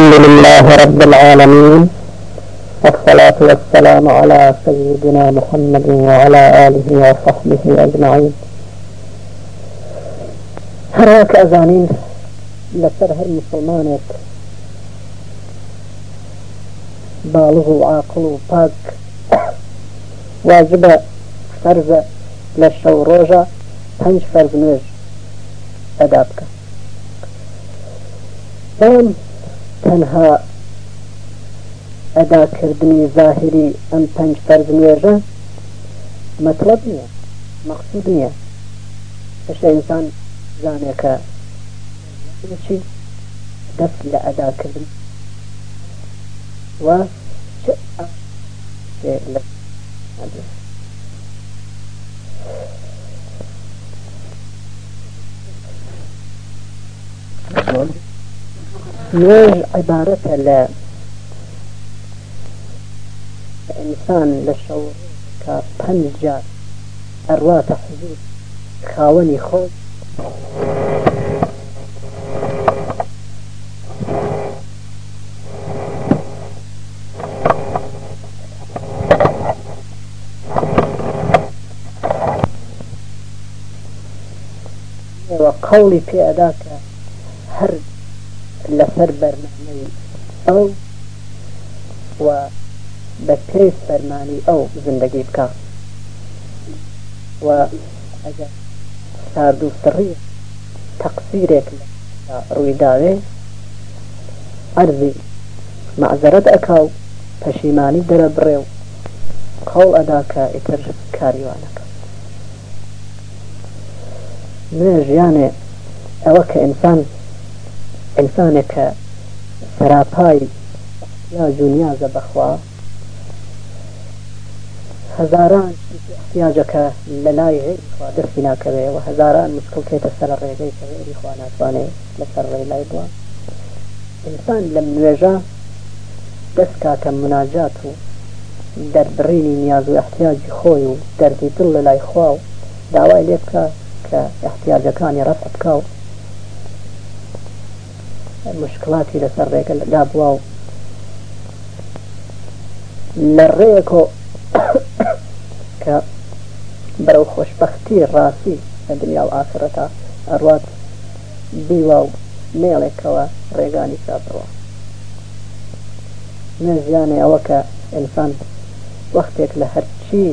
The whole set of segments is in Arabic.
الحمد لله رب العالمين والصلاة والسلام على سيدنا محمد وعلى آله وصحبه أجمعين. هراك أزانين لسر هر مسلمانك بالغ وعاقل وباك واجب فرز للشو روجا پنج فرز ئەدا بکە تەنها ئەداکردنی ظاهری ئەم پنج فەرز نوێژە مطلب نییە مەقصود نییە پشە ئینسان زانێکە چی؟ دەست لە ئەداکردن و لە لە ئینسان لە شەو کە پنج جار ئەڕواتە حزور خاوەنی خۆش قولي في أداك هر لەسەر بەرنامەی ئەو و بە پێی فەرمانی ئەو زندگی بکە. و ئەگەر سارد و سڕی تەقسیرێک ڕوویداوێ ئەرزی معزەرەت ئەکا و پەشیمانی دەرە بڕێ و قەڵ ئەداکە ئیتر کاریوانەکە. نوێ ژیانێ ئەوە کە ئینسان ئینسانێک کە سەراپای یا جونیازە بەخوا هەزاران احتیاجەکە لە لای غێریخوا دەستی ناکەوێ و هەزاران مشکلکێتە سەر ڕێگەی کە غێری خوا ناتوانێت لەسەر ڕێ لای بووە. ئینسان لەم نوێژە دەست کاتە مناجات و دەربڕینی نیاز و احتیاجی خۆی و دەردی دڵ لە لای خوا و داوای لێ بکە کە احتیاجەکانی ڕەف بکە و مشکلاتی لەسەر ڕێگە لا بووە و لە ڕێکۆ کە بەرەو خۆشببختی ڕاستی لە دنیا و ئاخرەتا ئەڕات بیوە و مێڵێکەوە ڕێگانی چاپەوە. نێژیانێ ئەوە کە ئینسان وەختێک لە هەرچی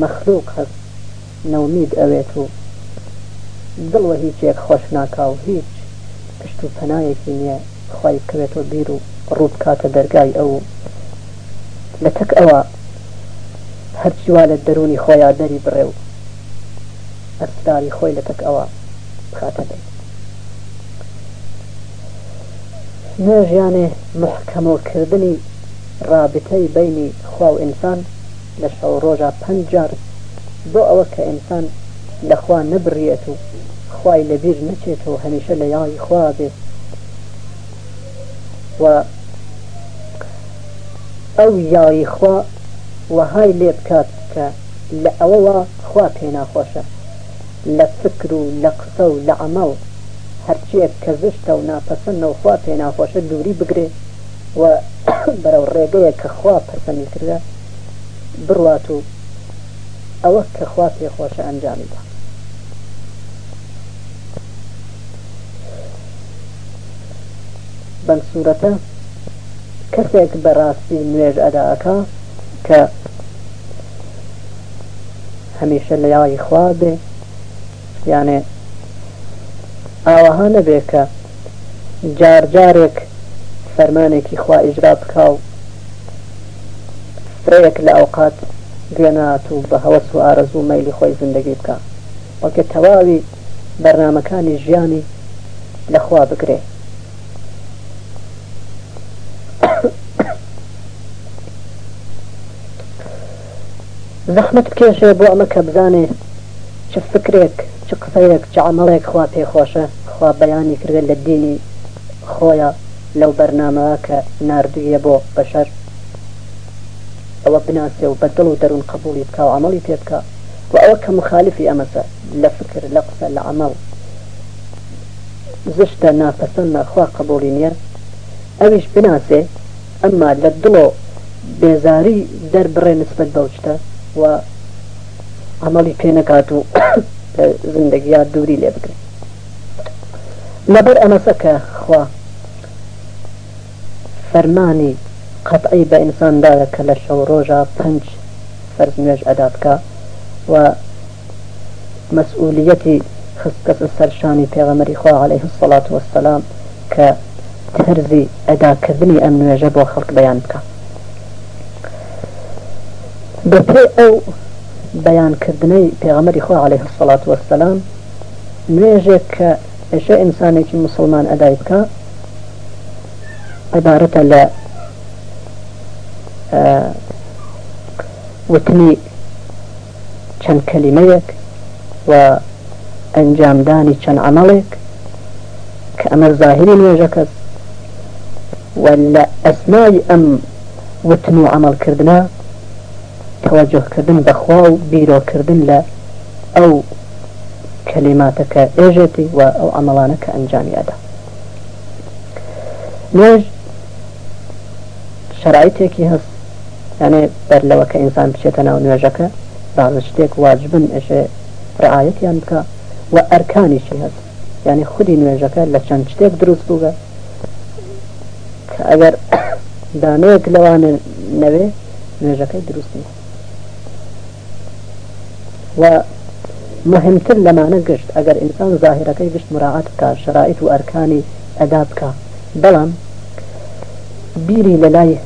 مەخلوق هەست نەومید ئەوێت و دڵوە هیچێک خۆش ناکا و هیچ پشت و پەنایەکی نییە خی بکەوێتەوە بیر و ڕوود کاتە دەرگای ئەو. لە تەک ئەوە هەرچیوا لە دەرونی خۆیان دەری بڕێ و ئەستاری خۆی لە تەک ئەوە بخاتە دەی. نێژیانێ محکەمەوەکردنی رابطەی بینی خوا و ئینسان لە شەو ڕۆژە پەنجار بۆ ئەوە کە ئینسان لەخوا نەبڕێت و خوای لەبیر نچێتەوە هەمیشە لە یاڵی خوا بێت. و ئەو یاوی خوا وهای لێ بکات کە لە ئەوەوە خوا پێ ناخۆشە. لە فکر و لە قسە و لە عمەڵ هەرچیەک کە زشتە و ناپەسەندەوە خوا پێ ناخۆشە دووری بگرێ و بەرەو ڕێگەیە کە خوا پەسەندی کردە بڕوات و ئەوە کە خوا پێ خۆشە ئەنجامی بە بەم سوورەتە کەسێک بەڕاستی نوێژ ئەداکە کە هەمیشە لە یاڵی خوا بێ. یانێ ئاوەها نەبێ کە جار جارێک فەرمانێکی خوا ئیجرا بکە و فرەیەک لە ئەوقات گوێنات و بە هەوەس و ئارەزوو مەلی خۆی زندگی بکە وەکە تەواوی بەرنمەکانی ژیانی لەخوا بگرێت زەحمت بکێشێ بۆ ئەمە کە بزانێ چ فکرێک چ قسەیەک چ عملێک خوا پێخۆشە. خوا بەیانی کردێت لە دینی خۆیە لەو بەرنمەوە کە نردویە بۆ بەشەر. ئەوە بناسێ و بەدڵ و دەروون قبولی بکە و عملی پێ بکە. و ئەوە کە مخالفی ئەمەسە لە فکر لە قسە لە عمل. زشتە ناپەسەند ناخوا قبولی نییە. ئەویش بناسێ ئەمما لە دڵۆ بێزاری دەربڕێ نسبت بەوچتە و عملی پێ نەکات و زندگییا دووری لێ بگرێت لەبەر ئەمەسە کە خوا فەرمانی قەتعی بە ئینساندایە کە لە شەو ڕۆژە پنج فەرز نوێژ ئەداتکە و مسئولیەتی خستکەس سەرشانی پێغەمەری خوا عليه الصلاة والسلام کە ترزی ئەداکردنی ئەم نوێژە بۆ خەڵک بەیان بکە بەپێ ئەو بەیانکردنەی پێغەمەری خوا عليه الصلاة والسلام کە ئێشە ئینسانێکی مسلمان بکە عبارەتە لە وتنی چەند کەلیمەیەک و ئەنجامدانی چەند عملێک کە ئەمە ظاهری نوێژەکەس و لە ئەسمای ئەم وتن و عملکردنا توجهکردن بەخوا و بیرۆکردن لە ئەو کەلیماتەکە ئێژێتی و ئەو ئەمەڵانە کە ئەنجامی ئەدا نوێژ شرایطێکی هەست یانێ بەر لەوە کە ئینسان بچێتە ناو نوێژەکە بعض شتێک واجبن ئەشێ ڕعاەتیان بکە و ئەرکانیشی هەست. ینی خودی نوێژەکە لە چەند شتێک دروست بووگە کە ئەگەر دانەیەک لەوانە نەوێ نوێژەکەی دروست نیە. و مهمتر لەمانە گشت. ئەگەر ئینسان ظاهرەکەی گشت مراعات بکە شرائط و ئەرکانی ئەدا بکە بەڵام بیری لە لای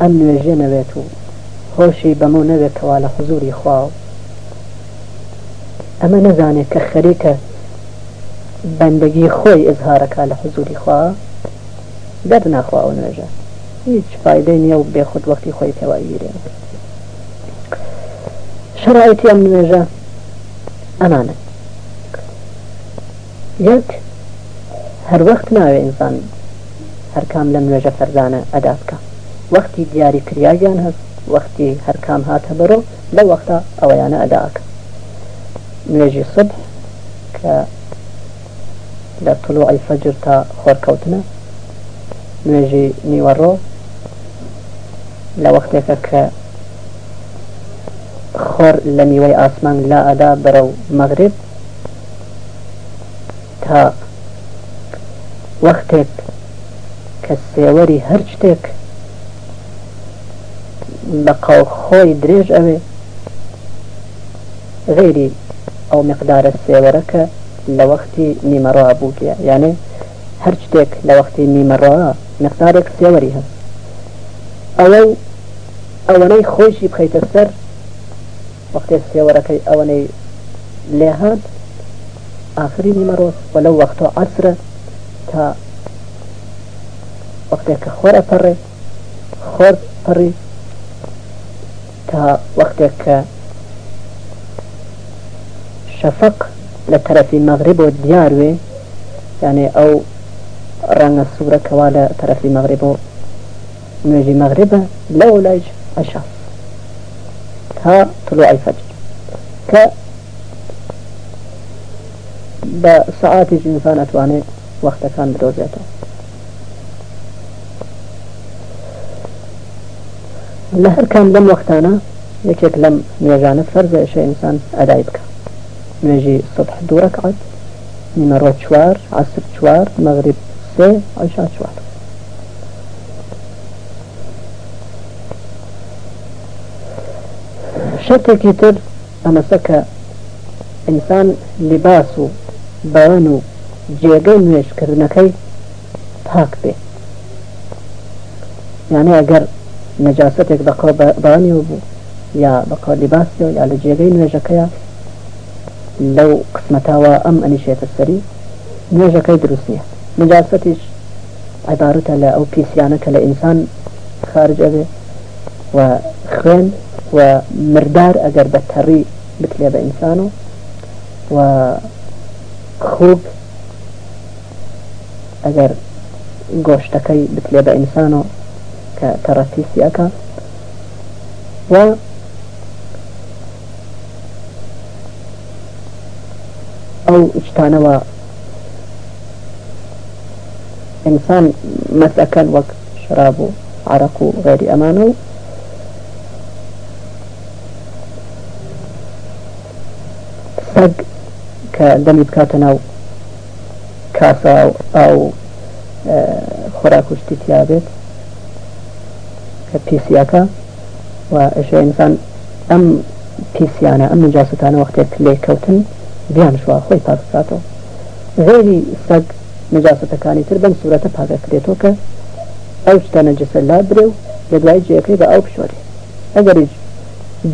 ئەم نوێژێ نەوێت و هۆشی بەمە نەوێتەوە لە حزوری خواو ئەمە نەزانێت کە خەریکە بەندگی خۆی ئزهارەکە لە حزوری خوا دەر ناخواوە نوێژە. هیچ فیدەی نییە و بێخود وەختی خۆی پێوایگیرێ نوێژە ئەمانە یەک هەر وەخت ناوێ ئینسان هەر کام لە نوێژە فەرزانە ئەدا بکە وەختی دیاری کریاگیان هەست وەختی هەر کام هاتە بەرۆ لە وەختا ئەوەیانە ئەداکە نوێژی صبح کە لە طلوعی فەجر تا خۆرکەوتنە نوێژی نیوەڕۆ لە وەختێکە کە خۆر لە نیوەی ئاسمان لا ئەدا بەرە و مەغرب تا وەختێک کە سێوەری هەر شتێک بە قاو خۆی درێژ ئەوێ غێری ئەو مقدارە سێوەرەکە لە وەختی نیمەڕۆ بووکە یانێ هەر شتێک لە وەختی نیمەڕۆ مقدارێک سێوەری هەست ئەوە وەختی سێوەرەکەی ئەوەنەی لێهات آخری نیمەڕۆ وەلەو وەختۆ عسرە تا وەختێک کە خۆرە پەڕێ خۆر پەڕی تا وەختێک کە شەفق لە تەرەفی مەغرب بۆ دیاروێ یانێ ئەو ڕەنگە سوورەکەوا لە تەرەفی مەغرب بۆ نوێژی مەغربە لەو لایج تا طلوع الفجر. کە بە سعاتی ئینسان ئەتوانێت وەختەکان بدۆزێتەوە لە هەر کام لەم وەختانە یەکێک لەم نوێژانە فەرزە ئەشە ئینسان ئەدای بکە نوێژی سبح دوو ڕکعات نیمەڕۆ چوار عسر چوار مەغریب سێ عیشا چوار. شتێکی تر ئەمەسە کە ئینسان لیباس و بەوەن و جێگەی نوێشکردنەکەی پاک بێ یانە ئەگەر نەجاستێک بەقۆ بانی و بوو یا بەقۆ لیباسی و یا لە جێگەی نوێژەکەیە لەو قسمەتاوە ئەم ئەنیشێتە سەری نوێژەکەی دروست نییە نجاستیش عیبارەتە لە ئەو پیسیانە کە لە ئینسان خارج ئەبێ و خوێن و مردار ئەگەر بە تەڕی بتلێ بە ئینسان و و خوب ئەگەر گۆشتەکەی بتلێ بە ئینسان و کە تەڕەتیسیەکە و ئەو شتانەوە ئینسان مسكن وك شراب عرق غير أمانه سەگ کە دەمی بکاتە ناو کاسە ئاو خۆراک کوشتی تیاابێت کە پیسیەکە و ئەشە ئینسان ئەم پیسیانە ئەم نجاستانە وەختێک لێ کەوتن بیان شووا خۆی پاکساتەوە غێری سەگ نجاستەکانی تر بەم سوورەتە پاکەکرێتەوە کە ئەو شتە نەجسە لا برێ و لە دوای جێەکەی بە ئەو پشۆری ئەگەریش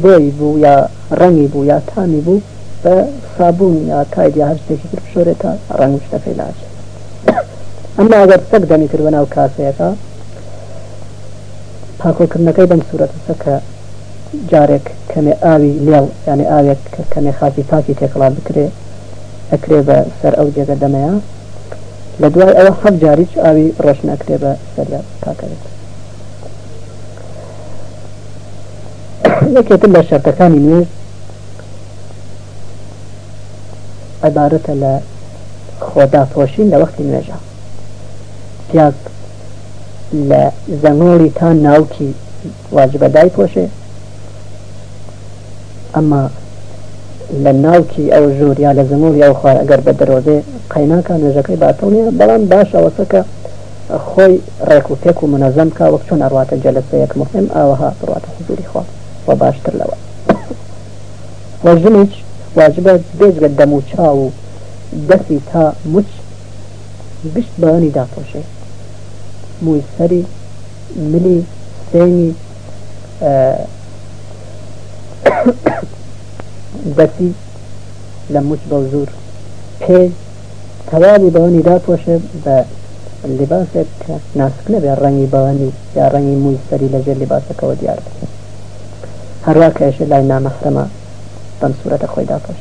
بۆی بوو یا ڕەنگی بوو یا تامی بوو بە سابوون یا کاید یا هەر شتێکی تر پشۆرێتە ڕنگ شتەکەی لاچ ئەمما ئەگەر سەگ دەمی کرد بە ناو کاسەیەەکە پاکۆکردنەکەی بەم سوورەتە کە جارێک کەمێ ئاوی لێڵ یعنی ئاوێک کەمێ خاکی پاکی تێکڵا بکرێ ئەکرێ بە سەر ئەو جێگە دەمەیە. لە دوای ئەوە حەب جاریچ ئاوی ڕۆشن ئەکرێ بە سەریا پاکەوێت یەکێتر لە شەرتەکانی نوێژ عبارەتە لە خۆداپۆشین لە وەختی نوێژە. پیاک لە زەنگۆڵی تا ناوکی واجبە دای پۆشێ ئەمما لە ناوکی ئەو ژووریا لە زموری ئەو خوار ئەگەر بە دەرۆزێ قەیناکە نوێژەکەی باتڵنیە بەڵام باش ئەوەسەکە خۆی ڕێک و پێک و منەزەم کا وەک چۆن ئەڕاتە جەلسەیەک مهم ئاوەها بڕاتە حزوری خوا و باشتر لەوە. وەژنیش واجبە بێزگە دەم و چاو و دەستی تا مچ گشت بەوانی داپۆشێ مووی سەری ملی سێنی بەسی لە موچ بە زور. پێ تەواوی بەوانی داپۆشێ بە لباسێک کە ناسک نەبێ ڕەنگی بەوانی یا ڕەنگی مووی سەری لەژێر لباسەکەەوە دیار هەروە کەشە لای نامەحرەمە بەم سوورەتە خۆی داپۆش.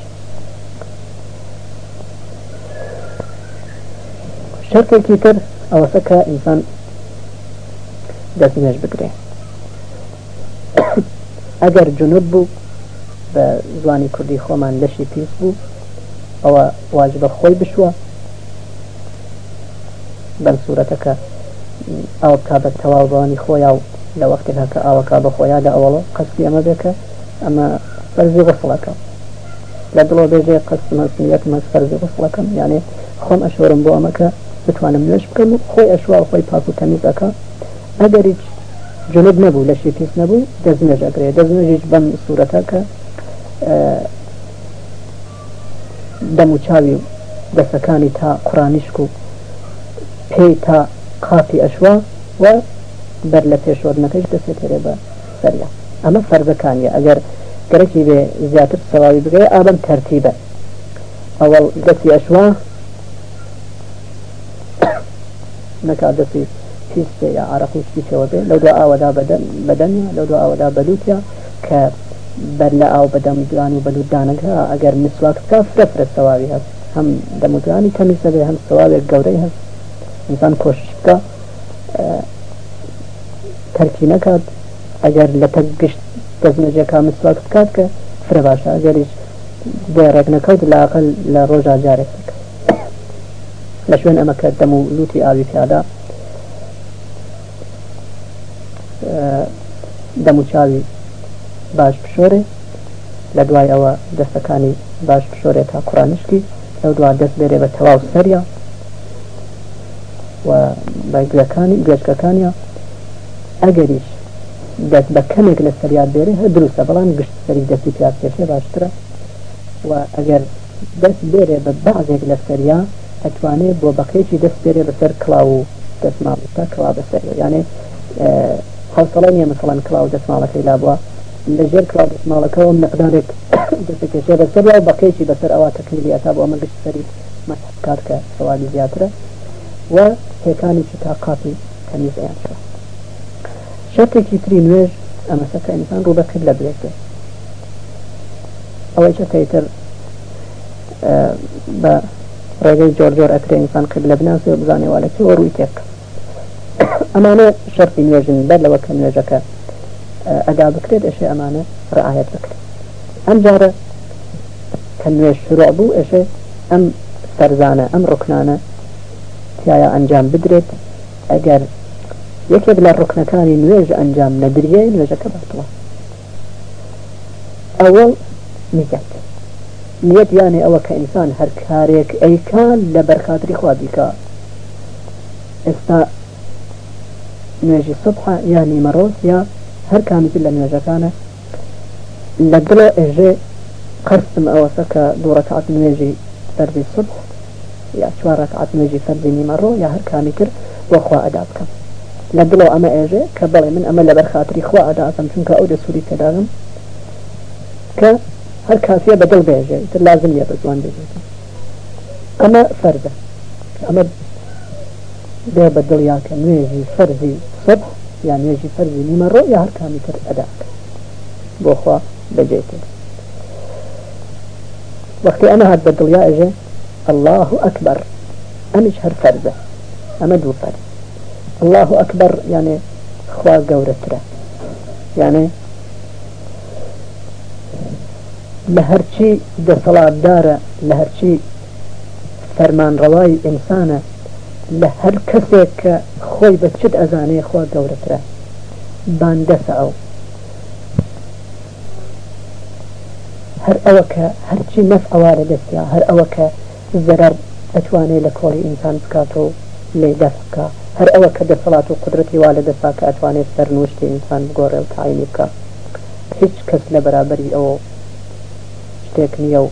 شەرتێکی تر ئەوەسە کە ئینسان دەست نوێژ بگرێ. ئەگەر جنوب بوو بە زوانی کوردی خۆمان لەشی پیس بوو ئەوە واجبە خۆی بشوە بەم سوورەتەکە ئەو کا بە تەواوبانی خۆیا و لە وەختی هەکە ئاوەکە بە خۆیان لە ئەوڵە قەستی ئەمە بێکە ئەمە فەرزی غسڵەکە لە دڵۆ بێژێ قەست مەسنیەت مەس فەرزی غسڵەکەم. یانێ خۆم ئەشۆرم بۆ ئەمەکە بتوانم نوێش بکەم و خۆی ئەشوا خۆی پاک و تەمیزەکە ئەگەر هیچ جنوب نەبوو لە شی پیس نەبوو دەزمێژ ئەگرێ. دەزمێژیش بەم سوورەتەکە دەم و چاوی و دەسەکانی تا قڕانیشک و پێی تا قاپی ئەشوا و بەر لە پێشۆرنەکەش دەسێتێرێ بە سەریا. ئەمە فەرزەکانیە. ئەگەر گەرەکی بێ زیاتر سەواوی بگەێ ئابم تەرتیبە. ئەوەڵ دەستی ئەشوا نەکا دەستی پیسێ یا عراقیشتی پێوە بێ. لەو دو ئاوەدا بەدەنیا لەو دو ئاوەدا بەلووتیا کە بەر لە ئاو بەدەم دوان و بەلوودانەکە ئەگەر مسواک بکە فرە سەواوی هەست. هەم دەمودوانی تەمیسە بێ هەم سەواوێک گەورەی هەست. ئینسان کۆشش بکە تەرکی نەکات. ئەگەر لە تە گشت دەستنەجێکا مسواک بکات کە فرە باشە. ئەگەریش دێڕێک نەکەوت لاقل لە ڕۆژا جارێک لە شوێن ئەمە کە دەم و لوتی ئاوی پیادا دەم و چاوی باش بشۆرێ. لە دوای ئەوە دەستەکانی باش بشۆرێت تا کوڕانشتی لەو دوا دەست بێرێ بە تەواو سەریا و بەگوەکانی گوێشکەکانیە ئەگەریش دەست بە کەمێک لە سەریات بێرێ هە دروستە بەڵام گشت سەری دەستی پیاز پێشێ باشترە. و ئەگەر دەست بێرێ بە بەعزێک لە سەریا ئەتوانێت بۆ بەقێکی دەست بێرێ بەسەر کلااو و دەستماڵتا کلا بەسەر یانێ حوصلە نیە مثلەن کلااو دەستماڵەکەی لا بووە. لە ژێر کلااو دەستماڵەکەەوە مقدارێک دەستکێشێ بەسەر و بەقێکی بەسەر ئەوە تەکنیلی ئەتا بۆ ئەمە گشت سەری مەکات کە سەوالی زیاترە. و هێکانی تا قاپی تەمیزیان شوە. شەتێکی تری نوێژ ئەمەسەکە ئینسان ڕوو بەکرد لە بێت ئەوەی چەکەیتر بە ڕێگەی جۆر جۆر ئەکرێ ئینسان کرد لە بناسی و بزانێ والەکی وە ڕووی تێک ئەمانە شەرتی نوێژن بەر لەوە کە نوێژەکە ئەدا بکرێت ئەشێ ئەمانە ڕعاەت بکرێت ئەم جارە کە نوێش شروع بوو ئەشێ ئەم فەرزانە ئەم ڕکنانە تایە ئەنجام بدرێت ئەگەر یەکێک لە ڕکنەکانی نوێژ ئەنجام لە دریای نوێژەکە باتوە ئەوە نیەت نیەت یانێ ئەوە کە ئینسان هەر کارێک ئەیکان لە بەرخاتری خوا بیکە ئێستا نوێژی سبح یانی مەڕۆز یا هەر کامیتر لە نوێژەکانە لە دڵە ئێژێ قەرسم ئەوەسە کە دوو ڕکعات نوێژی فەرزی سبح یا چوار ڕکعات نوێژی فەرزی نیمەڕۆ یا هەر کامی کرد بۆ خوا ئەدا بکەم ئەمە ئێژێ کە بڵێ من ئەمە لە بەرخاتری خوا ئەداکەم چونکە ئەو دەسووری تێداغم کە هەر کافیە بەدڵ بێژێ تر لازم یە بە جوان بێژێت ئەمە فەرزە ئەمە بێ بە دڵیا کە نوێژی فەرزی سبح یا نوێژی فەرزی نیمەڕۆ یا هەر کامی تر ئەداکە بۆ خوا بەجێتێت وقتی أنا هاد بدل يا إجي الله أكبر. أمش هر فرزة أما دو فرز الله أكبر يعني خوا قورترا يعني لهرچی دەسەڵات دارە لە هەرچی فەرمان ڕەوای ئینسانە لە هەر کەسێک کە خۆی بە چت ئەزانەیە خوا گەورەترە باندەسە ئەو هەر ئەوە کە هەرچی نەف ئەوە لە دەستیا هەر ئەوە کە زەرەر ئەتوانێت لە کۆڵی ئینسان بکاتەوە لێ دەستکە هەر ئەوە کە دەسەڵات و قدرەتی وا لە دەستا کە ئەتوانێت سەرنوشتی ئینسان بگۆڕێ و تاینی بکە. هیچ کەس لە بەرابری ئەوە شتێک نییە و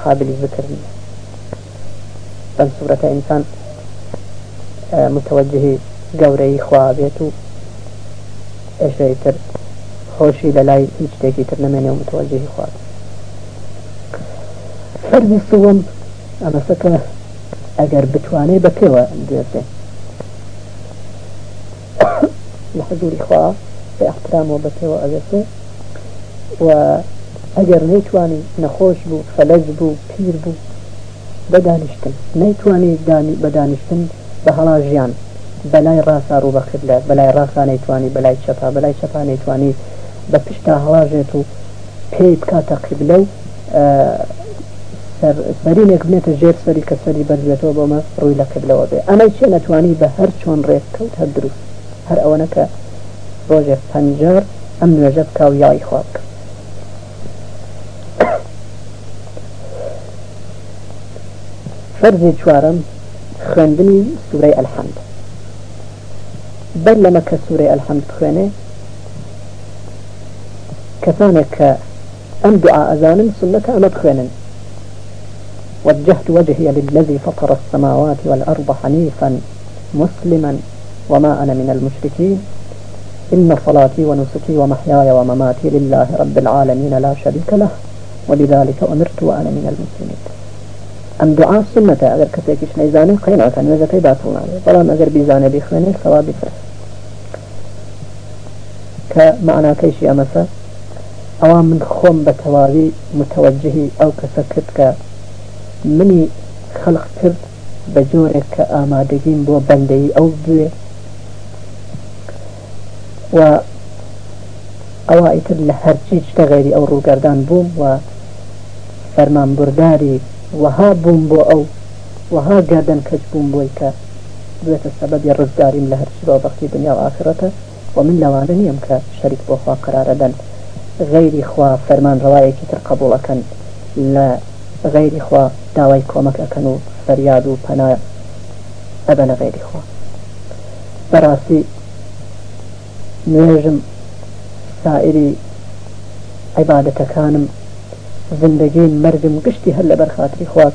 قابلی نیە بەم سوورەتە ئینسان متوجهی گەورەی خوا بێت و ئێشەیتر خۆشی لە لای هیچ شتێکی تر نمێنێ و متوجهی خوارد فەرمی سووەم ئەمەسەکە ئەگەر بتوانێ بە پێوە دێتێ. لە حەزوری خوا بە احترامەوە بە پێوە ئەگەسێ و ئەگەر نەیتوانی نەخۆش بوو فەلەز بوو پیر بوو بەدانیشتن. نەیتوانی بەدانیشتن بە هەڵا ژیان. بەلای ڕاستا ڕوو بەخت لە بەلای ڕاستە نەیتوانی بەلای چەپا بەلای چەپا نەیتوانی بە پشتا هەڵاژێت و پێی بکاتە قیبلە و سەرینێک بنێتە ژێر سەری کە سەری بەرزێتەوە بۆمە ڕووی لە قبلەوە بێ. ئەمەی چێ نەتوانی بە هەر چۆن ڕێک کەوت هەر دروست. هەر ئەوەنە کە ڕۆژێک پەنجار ئەم نوێژە بکاو یای خواب فەرزی چوارم خوێندنی سوورەی ئەلحەمد. بەر لەمە کە سوورەی ئەلحەمد خوێنێ کەسانێک کە ئەم دوعا ئەزانن وجهت وجهي للذي فطر السماوات والأرض حنيفا مسلما. وما أنا من المشركين إن صلاتي ونسكي ومحياي ومماتي لله رب العالمين لا شريك له ولذلك أمرت وأنا من المسلمين أم دعاء سنة أغر كتاكيش نيزاني قينعة نوزكي باتون عليه طالما أغر بيزاني بيخواني ثواب فرح كمعنى كيشي أمسا أوام من خوم بتواوي متوجهي أو كسكتك کرد بە جۆرێک کە ئامادەگیم بۆ بەندەی ئەو بوێ و ئەوە ئیتر لە هەرچی شتە غێری ئەو ڕووگەردان بووم و فەرمان برداری وەها بووم بۆ ئەو وەها گردن کەچ بووم بۆی کە دوێتە سەبەبی ڕزگاریم لە هەرچی بۆ بەختی دنیا و ئاخرەتە و من لەوانە نییەم کە شەریک بۆ خوا قرارەدەن غەیری خوا فەرمان ڕەوایەکی تر قبولەکەن لە غيري خوا داوای کۆمەک ئەەکەن و فەریاد و پەنا ئەبە لە غیری خوا. بەڕاستی نوێژم سائری عیباەتەکانم زندگی مردم گشتی هەر لە بەرخاتری خوات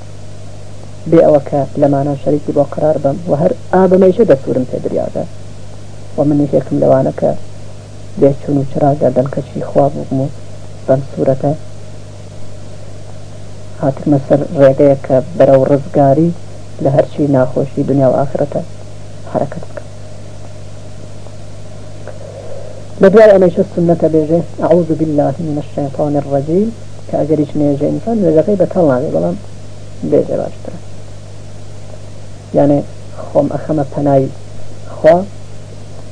بێ ئەوە کە لەمانە شەریکی بۆ قرار بم و هەر ئابمەیشە دەسوورم پێ دریادا و من یەکم لەوانەکە بێچون و چراگە دەنکەچی خوا بووم و بەم سوورەتە هاتمە سەر ڕێگەیە کە بەرەو ڕزگاری لە هەرچی ناخۆشی دنیا و ئاخرەتە حرەکەت بکە. بدوای ئەمەشە سنەتە بێژێ أعوذ بالله من الشيطان الرجيم. كأجريش نيجي إنسان نيجي بتل ناوي بلام بيجي باشتر يعني خۆم ئەخەمە پەنای خوا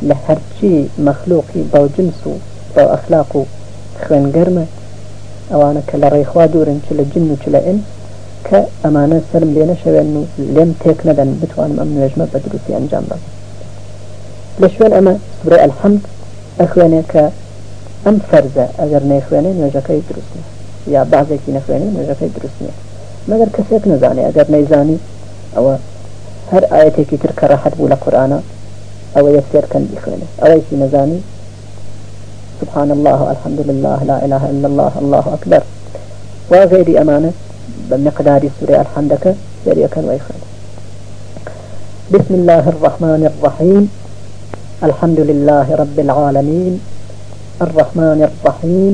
لە هەرچی مەخلوقی بەو جنس و بە ئەخلاق و خوێنگەرمە ئەوانە کە لە ڕێخوا دوورن چ لە جن و چ لە ئن کە ئەمانە سرم لێ نەشەوێن و لێم تێک نەدەن بتوانم ئەم نوێژمە بە دروستی ئەنجام بم لشوين أما سورة الحمد أخوانك أم فرزة أجر نيخوانين نجاكي درسنا يا بعضك نخوانين نجاكي درسنا مگر كسيك نزاني أجر نيزاني أو هر آياتك ترك راحت بولا قرآن أو يسير كان بخوانه أو يسي نزاني سبحان الله الحمد لله لا إله إلا الله الله أكبر. وغير أمانة بمقدار سورة الحمدك يريكا كان ويخوانه بسم الله الرحمن الرحيم الحمد لله رب العالمين الرحمن الرحيم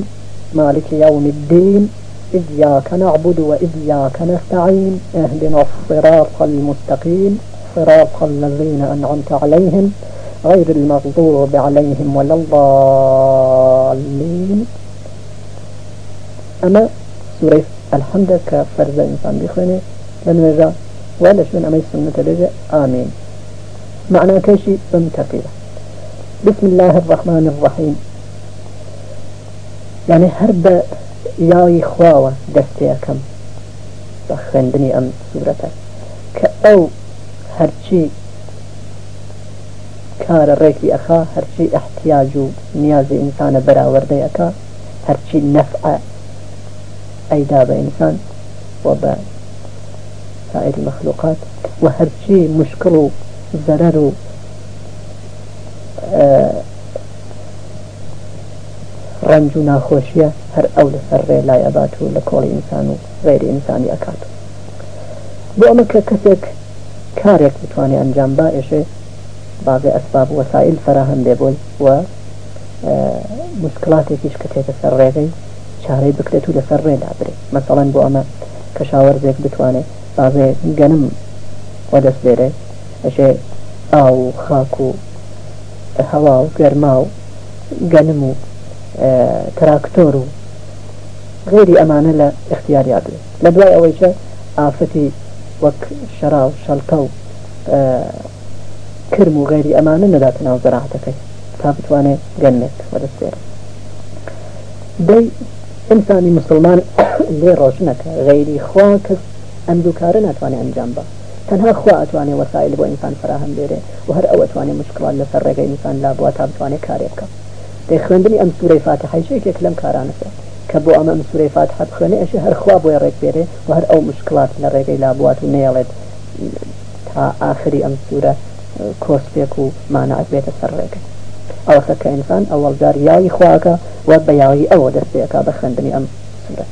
مالك يوم الدين إياك نعبد وإياك نستعين اهدنا الصراط المستقيم صراط الذين أنعمت عليهم غير المغضوب عليهم ولا الضالين. أما سورة الحمد كفرز إنسان بخونه لنوجه ولا شو أمي سنة لجأ آمين. معنى كشي بمتقلة بسم الله الرحمن الرحيم. يعني هرب ياي خواوة دستي كم بخندني أم سورة كأو هرشي كار ريكي أخا هرشي احتياج نياز إنسان براوردي أكا هرشي نفع أيداب إنسان وبا سائر المخلوقات وهرشي مشكل ضرر آه، رنج ناخۆشیە هەر ئەو لەسەر ڕێ لای ئەبات و لە کۆڵی ئینسان و غێری ئینسانی ئەکات. بۆ ئەمە کە کەسێک کارێک بتوانێت ئەنجام با ئێشێ بعضی ئەسباب وەسائل فراهم بێ بۆی و مشکلاتێکیش کە تێتە سەر ڕێگەی چارەی بکرێت و لەسەر ڕێدا برێت مەسەڵەن بۆ ئەمە کە شاوەرزێک بتوانێت بازێ گەنم وەدەست بێرێ ئەشێ ئاو و خاک و هەوا و گەرما و گەنم و تراکتۆر و غێری ئەمانە لە اختیاریا بێ لە دوای ئەوەی چە ئافەتی وەک شەرا و شەڵکە و کرم و غێری ئەمانە نەدات ناو زەراحەتەکەی تا بتوانێت گەنمێک وەدەستێرە دەی ئینسانی مسلمان لێ ڕۆژنەکە غێری خوا کەس ئەم دووکارە ناتوانێت ئەنجام بە. تەنها خوا ئەتوانێت وەسایل بۆ ئینسان فراهم بێرێ و هەر ئەوە توانێت مشکلات لەسەر ڕێگەی ئینسان لا بووە تا بتوانێت کارێک بکە دەی خوێندنی ئەم سوورەی فاتحەیشێکێک لەم کارانەسە کە ئەمە ئەم سوورەی فاتحە بخوێنێ ئەش هەر خوا بۆی ڕێک بێرێ و هەر ئەو مشکلات لە ڕێگەی لا بوات و نێڵێت تا آخری ئەم سوورە کۆسپێک و مانعات بێتە سەر ڕێگەی ئەوەکە کە ئینسان ئەوەڵ جار یاوی خواکە و بە یاوی ئەوە دەستێکا بە ئەم سوورەت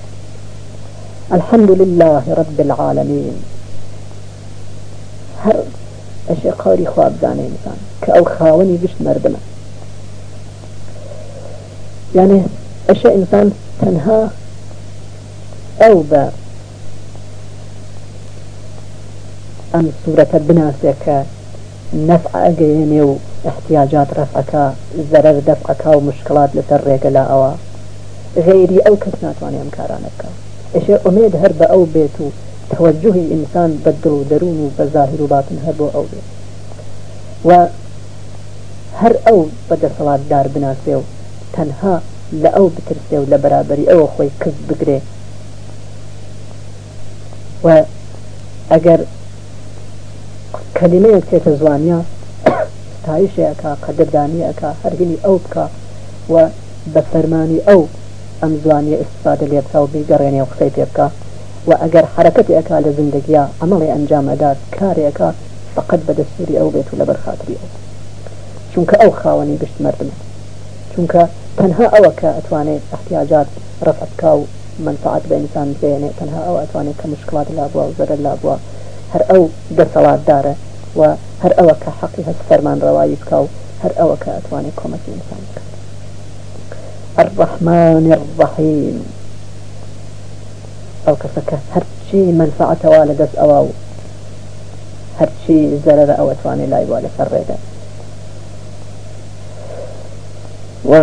الحمد لله رب العالمين هەر ئەشێ قوری خوابزانە ئینسان کە ئەو خاوەنی گشت يعني ئەشە ئینسان تەنها ئەو بە ئەم سوورەتە بناسێکە نەفع ئەگەێنێ و احتیاجات ڕفعەکە زەرەر دەفعەکە و مشکلات لەسەر ڕێگە لە ئەوە غێری ئەو کەس ناتوانێت ئەم بکە ئەشێ ئومێد هەر بە توجهی ئینسان بە دڵ و دەروون و بە زاهر و باتن هەر بۆ ئەو بێت و هەر ئەو بەدەسەڵاتدار بناسێ و تەنها لە ئەو بترسێ و لە بەرابری ئەوە خۆی کەس بگرێ و ئەگەر کەلیمەیەک تێتە زوانیا ستایشەکە قەدردانیەکە هەرگنی ئەو بکە و بە فەرمانی ئەو ئەم زوانیە ئستفادە لێ بکە و بیگەڕێنێ و قسەی پێ بکە و ئەگەر حرەکەتی ئەکا لە زندگیە ئەمەڵی ئەنجامەدات کارێکە فقط بە دەستوری ئەو بێت و لە بەرخاتری ئەو چونکە ئەو خاوەنی گشت مردمە چونکە تەنها ئەوە کە ئەتوانێت احتیاجات ڕفعتکا و منفعات بە ئینسان بێنێ تەنها ئەو ئەتوانێت کە مشکلات لا بووە و زەرە لا بووە هەر ئەو دەسەڵات دارە و هەر ئەوە کە حەقی هەست فەرمان ڕەوایی بکە و هەر ئەوە کە ئەتوانێت الرحمن الرحيم. ئەو کەسەکە هەرچی منفعتەوە لە دەست ئەوە و هەرچی زەرە ئەوە توانێت لای بووە لەسەر ڕێدا و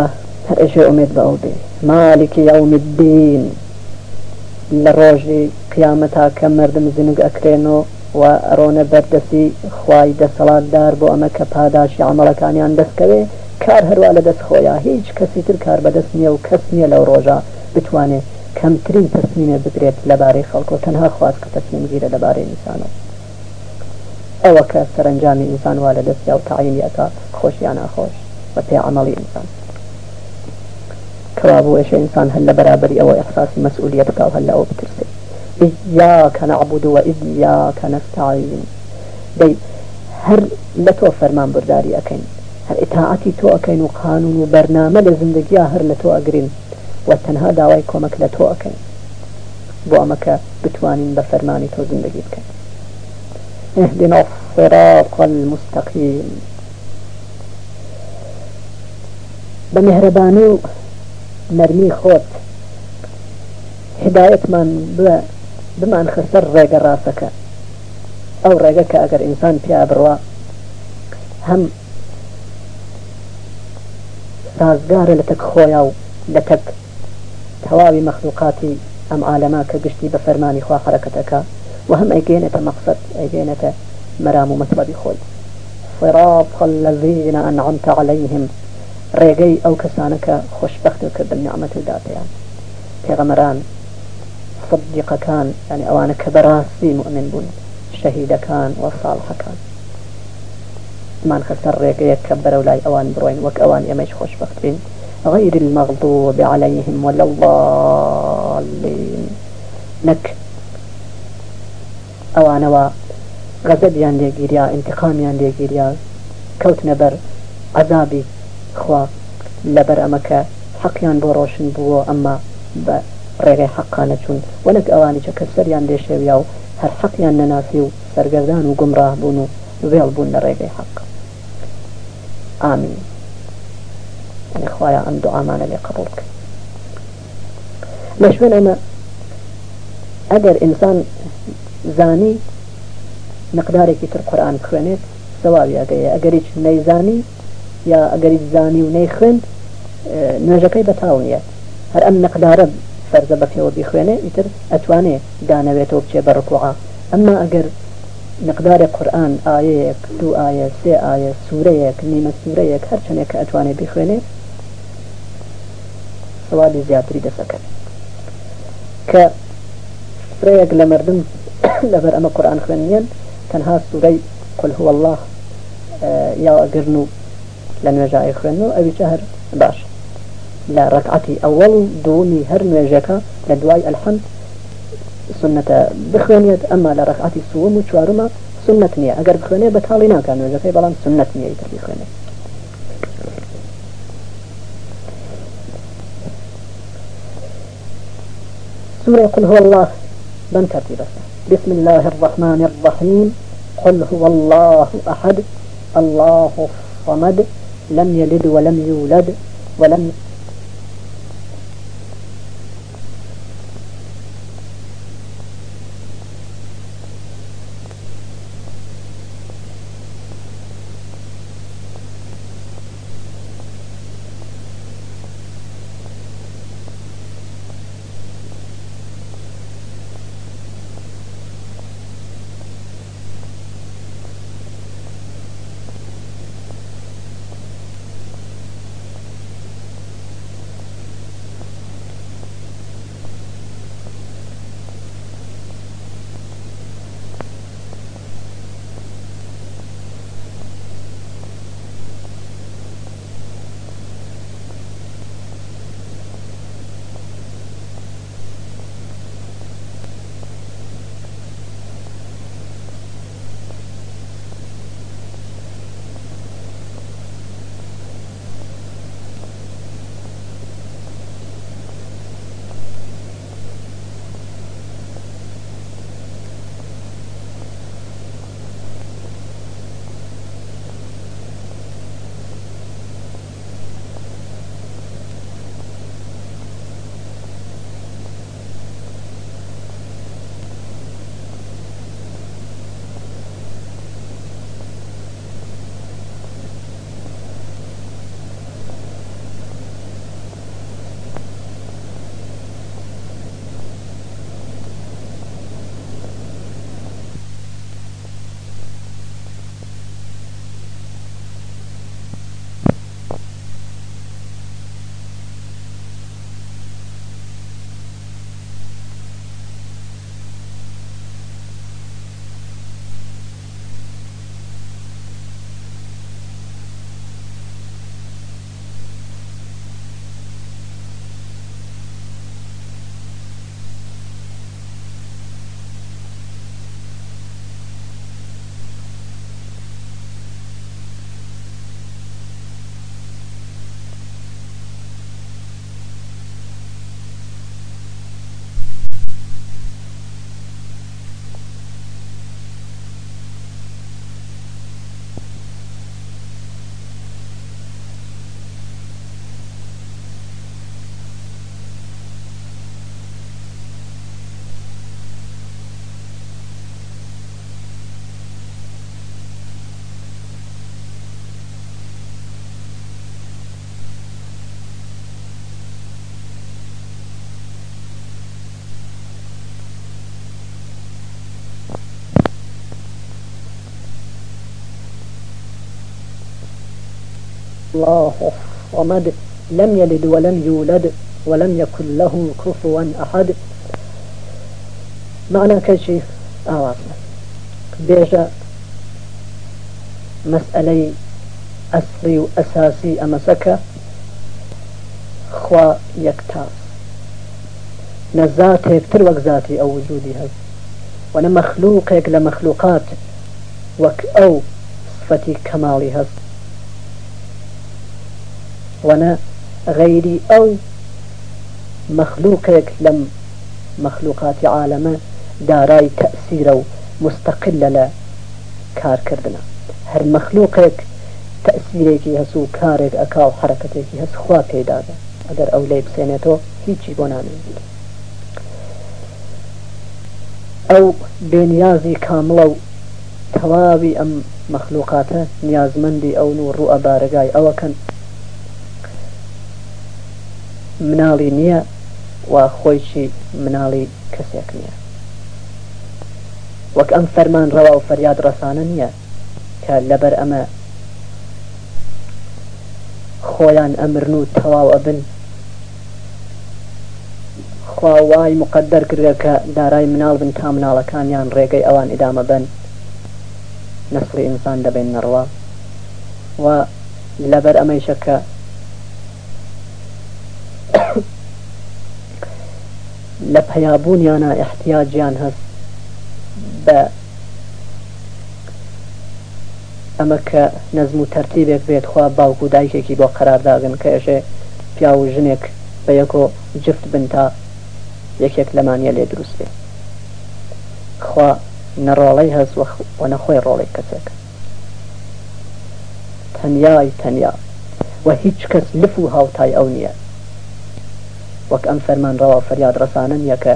هەرش ئومێت بە ئەو بێ مالکی یوم الدین. لە ڕۆژی قیامەتا کە مردم زنگ ئەکرێنەوە و ئەڕۆنە بەردەستی خوای دەسەڵاتدار بۆ ئەمە کە پاداشی عملەکانیان دەستکەوێ کار هەروە لە دەست خۆیان هیچ کەسی تر کار بەدەست نییە و کەس نییە لەو ڕۆژە. بتوانێت کەمترین تەسمیمێ بگرێت لەبارەی خەڵکۆ تەنها خواست کە تەسمیم گیرە لەبارەی نیسانەوە ئەوە کە سەرنجامی ئینسان وا لە دەستیا و تعینیەکە خۆشیان ناخۆش بە پێ عملی ئینسان كوابو إيش إنسان هل برابري أو إحساس مسؤوليتك أو هل أو بترسي إياك نستعين. دي هر لتو فرمان برداري أكين هر إطاعتي تو أكين وقانون وبرنامج زندگي هر لتو أقرين وتنها داوای کۆمەک لە تۆ ئەەکەین بۆ بتوانین بە فەرمانی تۆ زندگی بکەین اهدنا الصراط المستقيم بمهربانو نەرمی خۆت هدایەتمان بمان خسەر ڕێگە ڕاستەکە ئەو ڕێگە کە ئەگەر ئینسان پیا بڕوا هەم سازگارە لە تەک و تەواوی مەخلوقاتی ئەم عالەما کە گشتی بە فەرمانی خوا حرەکەتەکە و هەم ئەیگەێنێتە مەقصد ئەیگەێنێتە مرام مەسبەبی خۆی. صراط الذين أنعمت عليهم ڕێگەی ئەو کەسانەکە خۆشببخت و کردن نیعممەت و داتیان پێغەمەران صدیقەکان ینی ئەوانە مؤمن بوون شەهیدەکان و ساڵحەکان. مان خەسەر ڕێگەیەک کە بەرەو لای ئەوان بڕۆین وەک ئەوان ئێمەش خۆشببخت غير المغضوب عليهم ولا الضالين. نك. ئەوانەوە غەزەبیان لێگیریا انتقامیان لێگیریا کەوت نەبەر عذابی خوا لەبەر ئەمەکە حەقیان بۆ ڕۆشن بووە ئەمما بە ڕێگەی حەقانە چوون وەنک ئەوانی چە کە سەریان لێشێویا و هەر حەقیان نەناسی و سەرگەردان و گمڕاه بوون و وێڵ بوون لە ڕێگەی خخوایە ئەم دوعامانە لێ قبول بکە لە شوێن ئەمە ئەگەر ئینسان زانی مقدارێکی تر قورآان خوێنێت سەواوی ئەگەیە. ئەگەریچ نەیزانی یا ئەگەری زانی و نەی خوێن نوێژەکەی بەتاو نیە هەر ئەم نەقدارە فەرزە بە پێوە بیخوێنێ ئیتر ئەتوانێ دانەوێتەوە بچێ بە ڕکوعا. ئەمما ئەگەر مقدار قورآن ئاەیەک دوو ئاە سێ ئاە سوورەیەک نیمە سوورەیەک هەر چنێک کە ئەتوانێت بیخوێنێ سوادی زیاتری دەسەکەن. کە فرەیەک لە مردم لەبەر ئەمە قورآن خوێنیان تەنها سوورەی قل هو الله یا ئەگرن و لە نوێژای خوێن و ئەوی هەر؟ باش. لە ڕکعتی ئەوەڵ دومی هەر نوێژەکە لە دوای ئەلحەمد سنەتە بخوێنێت ئەمما لە ڕکعتی سووم و چوارمە سنت نییە. ئەگەر بخوێنێ بە تاڵی ناکە نوێژەکەی بەڵام سنت نییە تر بخوێنێ سورة قل هو الله. بن ترتيبه بسم الله الرحمن الرحيم. قل هو الله أحد. الله الصمد. لم يلد ولم يولد ولم الله الصمد لم يلد ولم يولد ولم يكن له كفوا أحد. معنى كشي آواسنا بيجا مسألة أصلي وأساسي أمسك خوا يكتاس نزاتك تروك ذاتي أو وجودي هز وأنا مخلوقك لمخلوقات وك أو صفتي كمالي هز وەنە غەیری ئەو مەخلووقێک لەم مەخلووقاتی عالەمە دارای تەسیرە و مستەقلە لە کارکردە هەر مەخلووقێک تەسیرێکی هەس و کارێک ئەکا و حرکەتێکی هەستخوا پێدادا ئەگەر ئەو لێ بسێنێتەوە هیچی بۆ نامێت ئەو بێنیازی کامڵە و تەواوی ئەم مەخلووقاتە نیازمەندی ئەون و ڕوو ئەبارەگای ئەوەکەن مناڵی نییە و خۆیشی مناڵی کەسێک نییە. وەک ئەم فەرمان ڕەوا و فەریاد ڕسانە نییە کە لەبەر ئەمە خۆیان ئەمرن و تەواو ئەبن خواوای مقدر کردە کە دارای مناڵ بن تا مناڵەکانیان ڕێگەی ئەوان ئیدامە بن. نسلی ئینسان دەبێن نەڕوا. و لەبەر ئەمەیشەکە لە پەیابوونیانە احتیاجیان هەست. بە ئەمە کە نەزم و تەرتیبێک بێت خوا باوکو دایکێکی بۆ قەرارداگن کە ئێشێ پیا و ژنێک بە یەکۆ جفت بن تا یەکێک لەمانە لێ دروست بێ خوا نەڕۆڵی هەست و نەخۆی ڕۆڵی کەسێک. تەنیای تەنیا. و هیچ کەس لف و هاوتای ئەو نییە. وەک ئەم فەرمان ڕەوا فەریاد ڕسانن یەکە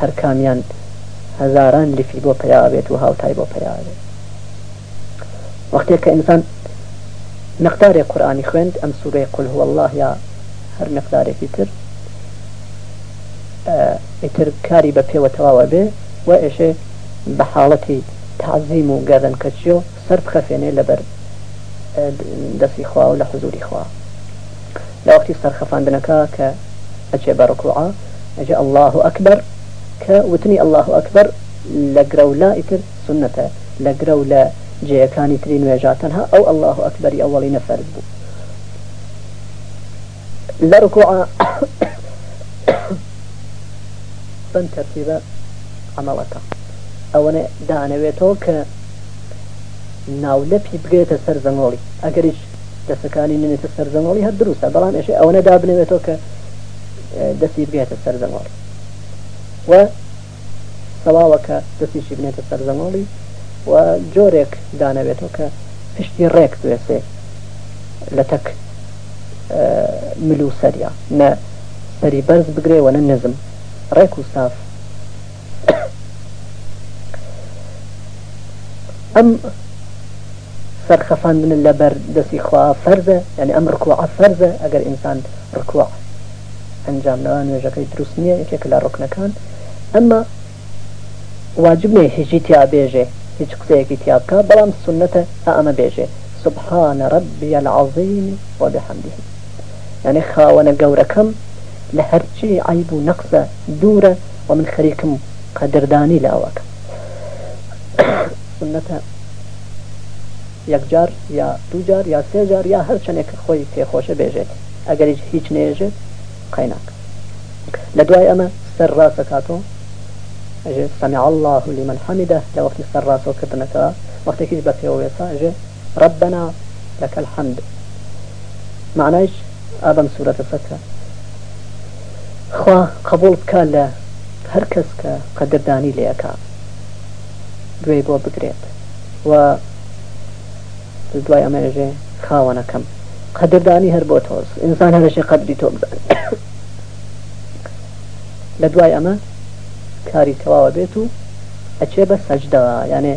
هەر کامیان هەزاران لفی بۆ پیاوێت و هاوتای بۆ پیاوێت وقتی که انسان مقدار قرآنی خوێند ئەم سوورەی قل هو الله یا هەر مقدارێکی تر ئیتر کاری بە پێوە تەواوە بێ و ئێشێ بە حاڵەتی تعزیم و گەدەن کەچی و سەر بخەفێنێ لەبەر دەستی خوا و لە حزوری خوا. لە وقتی سەرخەفاندنەکە کە ئەچێ بە ڕکوعا ئەجێ الله کە وتنی الله ئەکبەر لە گرەولا ئیتر سنەتە لە گرە لە جێەکانی تری نوێژاتەنها ئەو الله ئەکبەری ئەوەڵی نەفەرز بوو لە ڕکوع بن ترتیبە عملەکە ئەوەنە دانەوێتەوە کە ناولەپی بگێتە سەر زەنگۆڵی ئەگەریش دەستەکانی نێتە سەر زەنگۆڵی هەر دروستە بەڵام دەستی بگێتە سەر زەنگۆڵی و سەواوەکە دەستیشی بنێتە سەر زەنگۆڵی و جۆرێک دانەوێتەوە کە پشتی ڕێک دوێسێ لە تەک ملو سەریا. نە سەری بەرز بگرێەوە نە نزم. ڕێک و ساف. ئەم سەرخەفاندن لەبەر دەستی خوا فەرزە ینی ئەم ڕکوع فەرزە ئەگەر ئینسان ڕکوع ئەنجام نەوە نوێژەکەی دروست نییە یەکێک لە ئەمە واجب نێ هیچی تیا بێژێ هیچ قسەیەکی تیابکە بەڵام سنەتە ئەمە بێژێ. سبحان ربي العظيم وبحمده يعني خاوەنە گەورەکەم لە هەرچی عیب و نەقسە دوورە و من خەریکم قەدردانی لاوەکە سنەتە یەکجار یا دوجار یا سێجار یا هەر چنێک خۆی پێخۆشە بێژێت ئەگەر هیچ نێژێت لە دوای ئەمە سەر ڕاستەکاتەوە أجي سمع الله لمن حمده. لوقت سر راسو كتنك وقت كيش بفيو يسا أجي ربنا لك الحمد. معناش ابم سورة الفترة خوا قبول له هر کس که قدردانی لیکا. دوی بۆ بگرێت و دوای ئەمەژێ خاوەنەکەم قدردانی هەر بۆ تۆز. ئینسان هەرشی قدری تۆ بزانێت لە دوای ئەمە کاری تەواوە بێت و ئەچێ بە سەجدەوە یانێ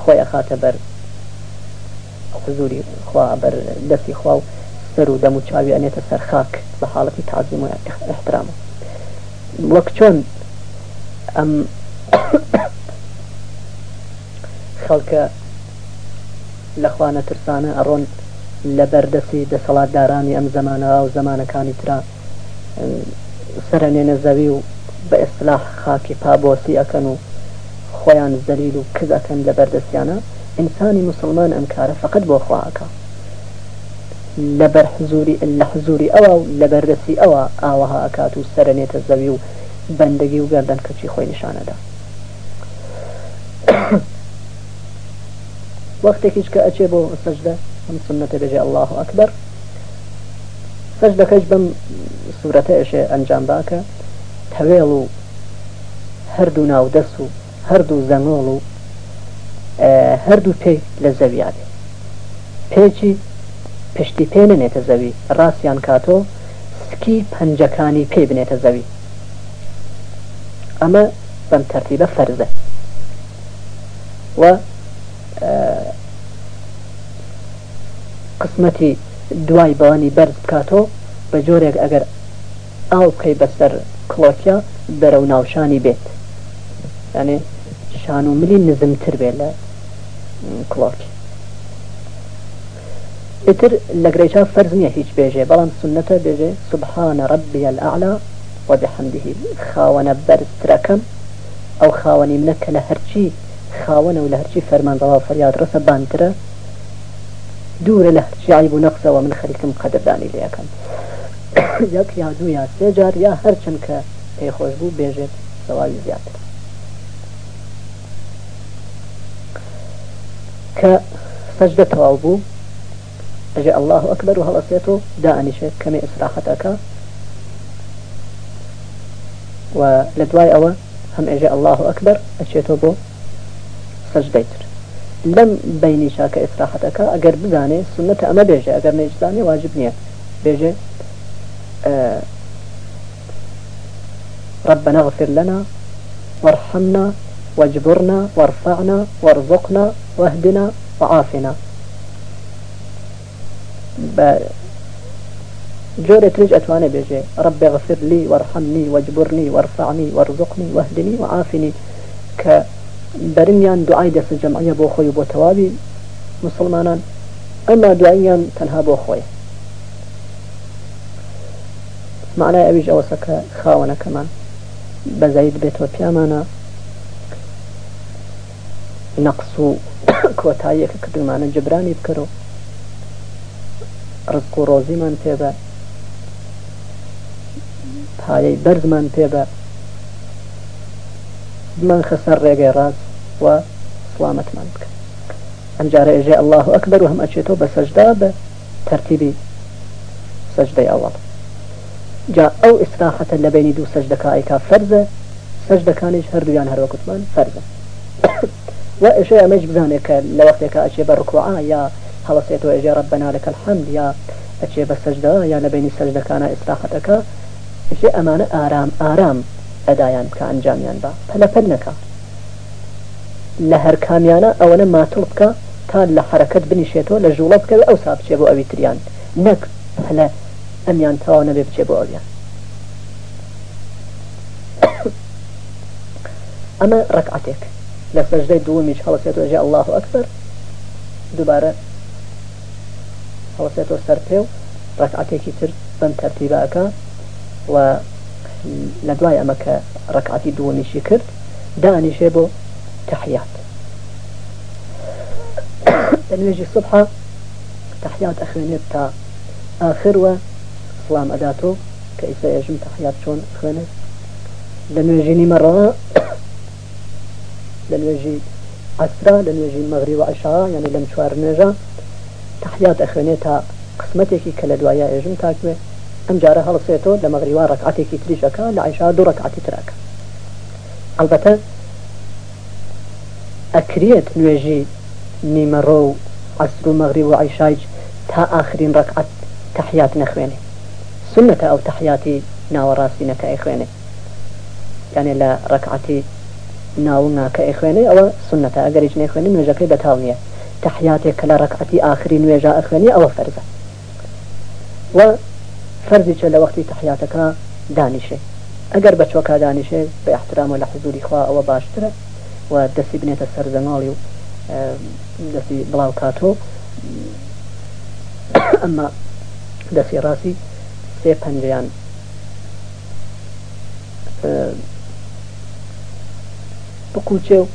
خۆی ئەخاتە بەر حزوری خوا بەر دەستی خوا و سەر و دەم و چاوی ئەنێتە سەر خاک بە حاڵەتی تعزیم و احترام. وەک چۆن ئەم خەڵکە لەخواانە ترسانە ئەڕۆن لە بەردەسی دەسەڵاتدارانی ئەم زمانە و زمانەکانی ترا. سەرنێنە زەوی و بە ئێسلاح خاکی پابۆسی ئەەکەن و خۆیان زەلیل و کزەکەن لە بەردەستیانە ئینسانی مسلمان ئەم کارە فقط بۆ خواکە لە بەر حزوری لە حزوری ئەوە و لە بەردەسی ئەوە ئاوەها ئەکات و سەرنێتە زەوی و بەندگی و گەردن کەچی خۆی نیشانەدا. وەختێکیش کە ئەچێ بۆ سەجدە ئەم سنەتە بێژێ الله ئەکبەر سەجدەکەش بەم سوورەتە ئێشێ ئەنجام باکە تەوێڵ و هەردوو ناودەست و هەردوو زەنگۆڵ و هەردوو پێی لە زەویادێ پێچی پشتی پێ نێتە زەوی ڕاستیان کاتۆ سکی پەنجەکانی پێ بنێتە زەوی ئەمە بەم تەرتیبە فەرزە و قسمەتی دوای بەوانی بەرز بکاتۆ بە جۆرێک ئەگەر ئاو بکەی بەسەر کڵۆکیا بەرە و ناوشانی بێت. یعنی شان و ملی نزمتر بێت لە کڵۆکی. ئتر لە گرێجا فەرز نییە هیچ بێژێ بەڵام سنەتە بێژێ سبحانە ڕبی الأعلى وبحمده خاوەنە بەرزترەکەم ئەو خاوەنی منە کە لە هەرچی و لە هەرچی فەرمانڕەوە فەریاد ڕسە بانترە دوورە لە هەرچی عیب و نەقسەوە من خەریکم قەدردانی لەکەم یەک یا دوو یا سێ جار یا هەرچەند کە پێخۆش بوو بێژێت سەواوی زیاتر کە سەجدە تەواو بوو ئەجێ الله ئەکبەر و هەڵەسێت و دائنیشێ کەمێ ئسراحەتەکە و لە دوای ئەوە هەم ئێژێ الله ئەکبەر ئەچێتەوە بۆ سەجدەیتر لەم بینی شاکە ئسراحەتەکە ئەگەر بزانێ سنەتە ئەمە بێژێ ئەگەر نەیزانێ واجب نییە بێژێ ربنا اغفر لنا وارحمنا واجبرنا وارفعنا وارزقنا واهدنا وعافنا. جورة تريج أتوانا بيجي. ربي اغفر لي وارحمني واجبرني وارفعني وارزقني واهدني وعافني. ك برميان دعاي دس الجمعية بو خوي بو توابي مسلمانا أما دعايان تنها بو خوي معناه أبيج أوسك خاونا كمان بزايد بيت وبيامانا نقص كوتايك كدومانا جبراني بكرو ڕزق و ڕۆزیمان پێبە پایەی بەرزمان پێبە بمان خەسەر ڕێگەی ڕاست و سلامەتمان بکە ئەمجارە ئێژێ الله ئەکبەر و هەم ئەچێتەوە بە سەجدا بە تەرتیبی سەجدەی ئەوڵ جا ئەو ئستراحەتە لە بینی دوو سەجدەکایکا فەرزە سەجدەکانیش هەردوویان هەروەکوتمان فەرزە و ئێشە ئەمەش بزانێت کە لە وەختێکە ئەچێ بە ڕکوعا یا هەڵسێت و ئێژێ ربنا لك الحمد ئەچێ بە سەجدا یا لە بینی سەجدەکانە ئستراحەتەکە ئێشێ ئەمانە ئارام ئارام ئەدایان بکە ئەنجامیان بە پەلەپەل نەکە لە هەر کامیانە ئەوەنە ماتڵ بکە تا لە حرەکەت بنیشێتەوە لە ژوڵە بکەوێت ئەو سا بچێ بۆ ئەوی تریان نەک هەلە ئەمیان تاوا نەبێ بچێ بۆ ئەویان ئەمە ڕکعاتێک لە سەجدەی دووەمیش هەڵسێت وێژێ الله ئەکبەر دووبارە هەڵسێتەوە سەر پێ و ڕکعاتێکی تر بەم تەرتیباکە و ئەمە کە ڕکعاتی دووەمیشی کرد دانیشێ بۆ تحيات. لنويجي الصبح تحيات أخوانيت تا آخر و سلام أداتو. كيف يجم تحيات شون أخوانيت لنويجي مرة لنويجي عسرة لنويجي المغرب وعشاء يعني لم شوار نجا. تحيات أخوانيتا قسمتێکی کە لە دوایە ئێژم تاکوێ ئەم جارە هەڵسێتەوە لە مەغریوا ڕکعاتێکی تریشەکە لە عیشا دوو ڕکعاتی تراکە. ئەلبەتە ئەکرێت نوێژی نیمەڕۆ و عسر و مەغری و عیشایج تا ئاخرین ڕکعات تحیات نەخوێنێ. سنەتە ئەو تحیاتی ناوەڕاستینەکە ئەیخوێنێ یانێ لە ڕکعاتی ناونا کە ئەخوێنێ ئەوە سنەتە. ئەگەریش نێخوێنی نوێژەکەی بەتاڵ نییە. تحياتك کە لە ڕکعتی ئاخری نوێژا ئەخوێنی ئەوە فەرزە. و فەرزیچە لە وەختی تحیاتەکە دانیشێ. ئەگەر بە چۆکا دانیشێ بە احترام و لە حزوری خوا ئەوە باشترە و دەستی بنێتە سەرزەنگاڵی و دەستی بڵاو کاتۆ. ئەمما دەستی ڕاستی سێ پەنجیان بقوچێ و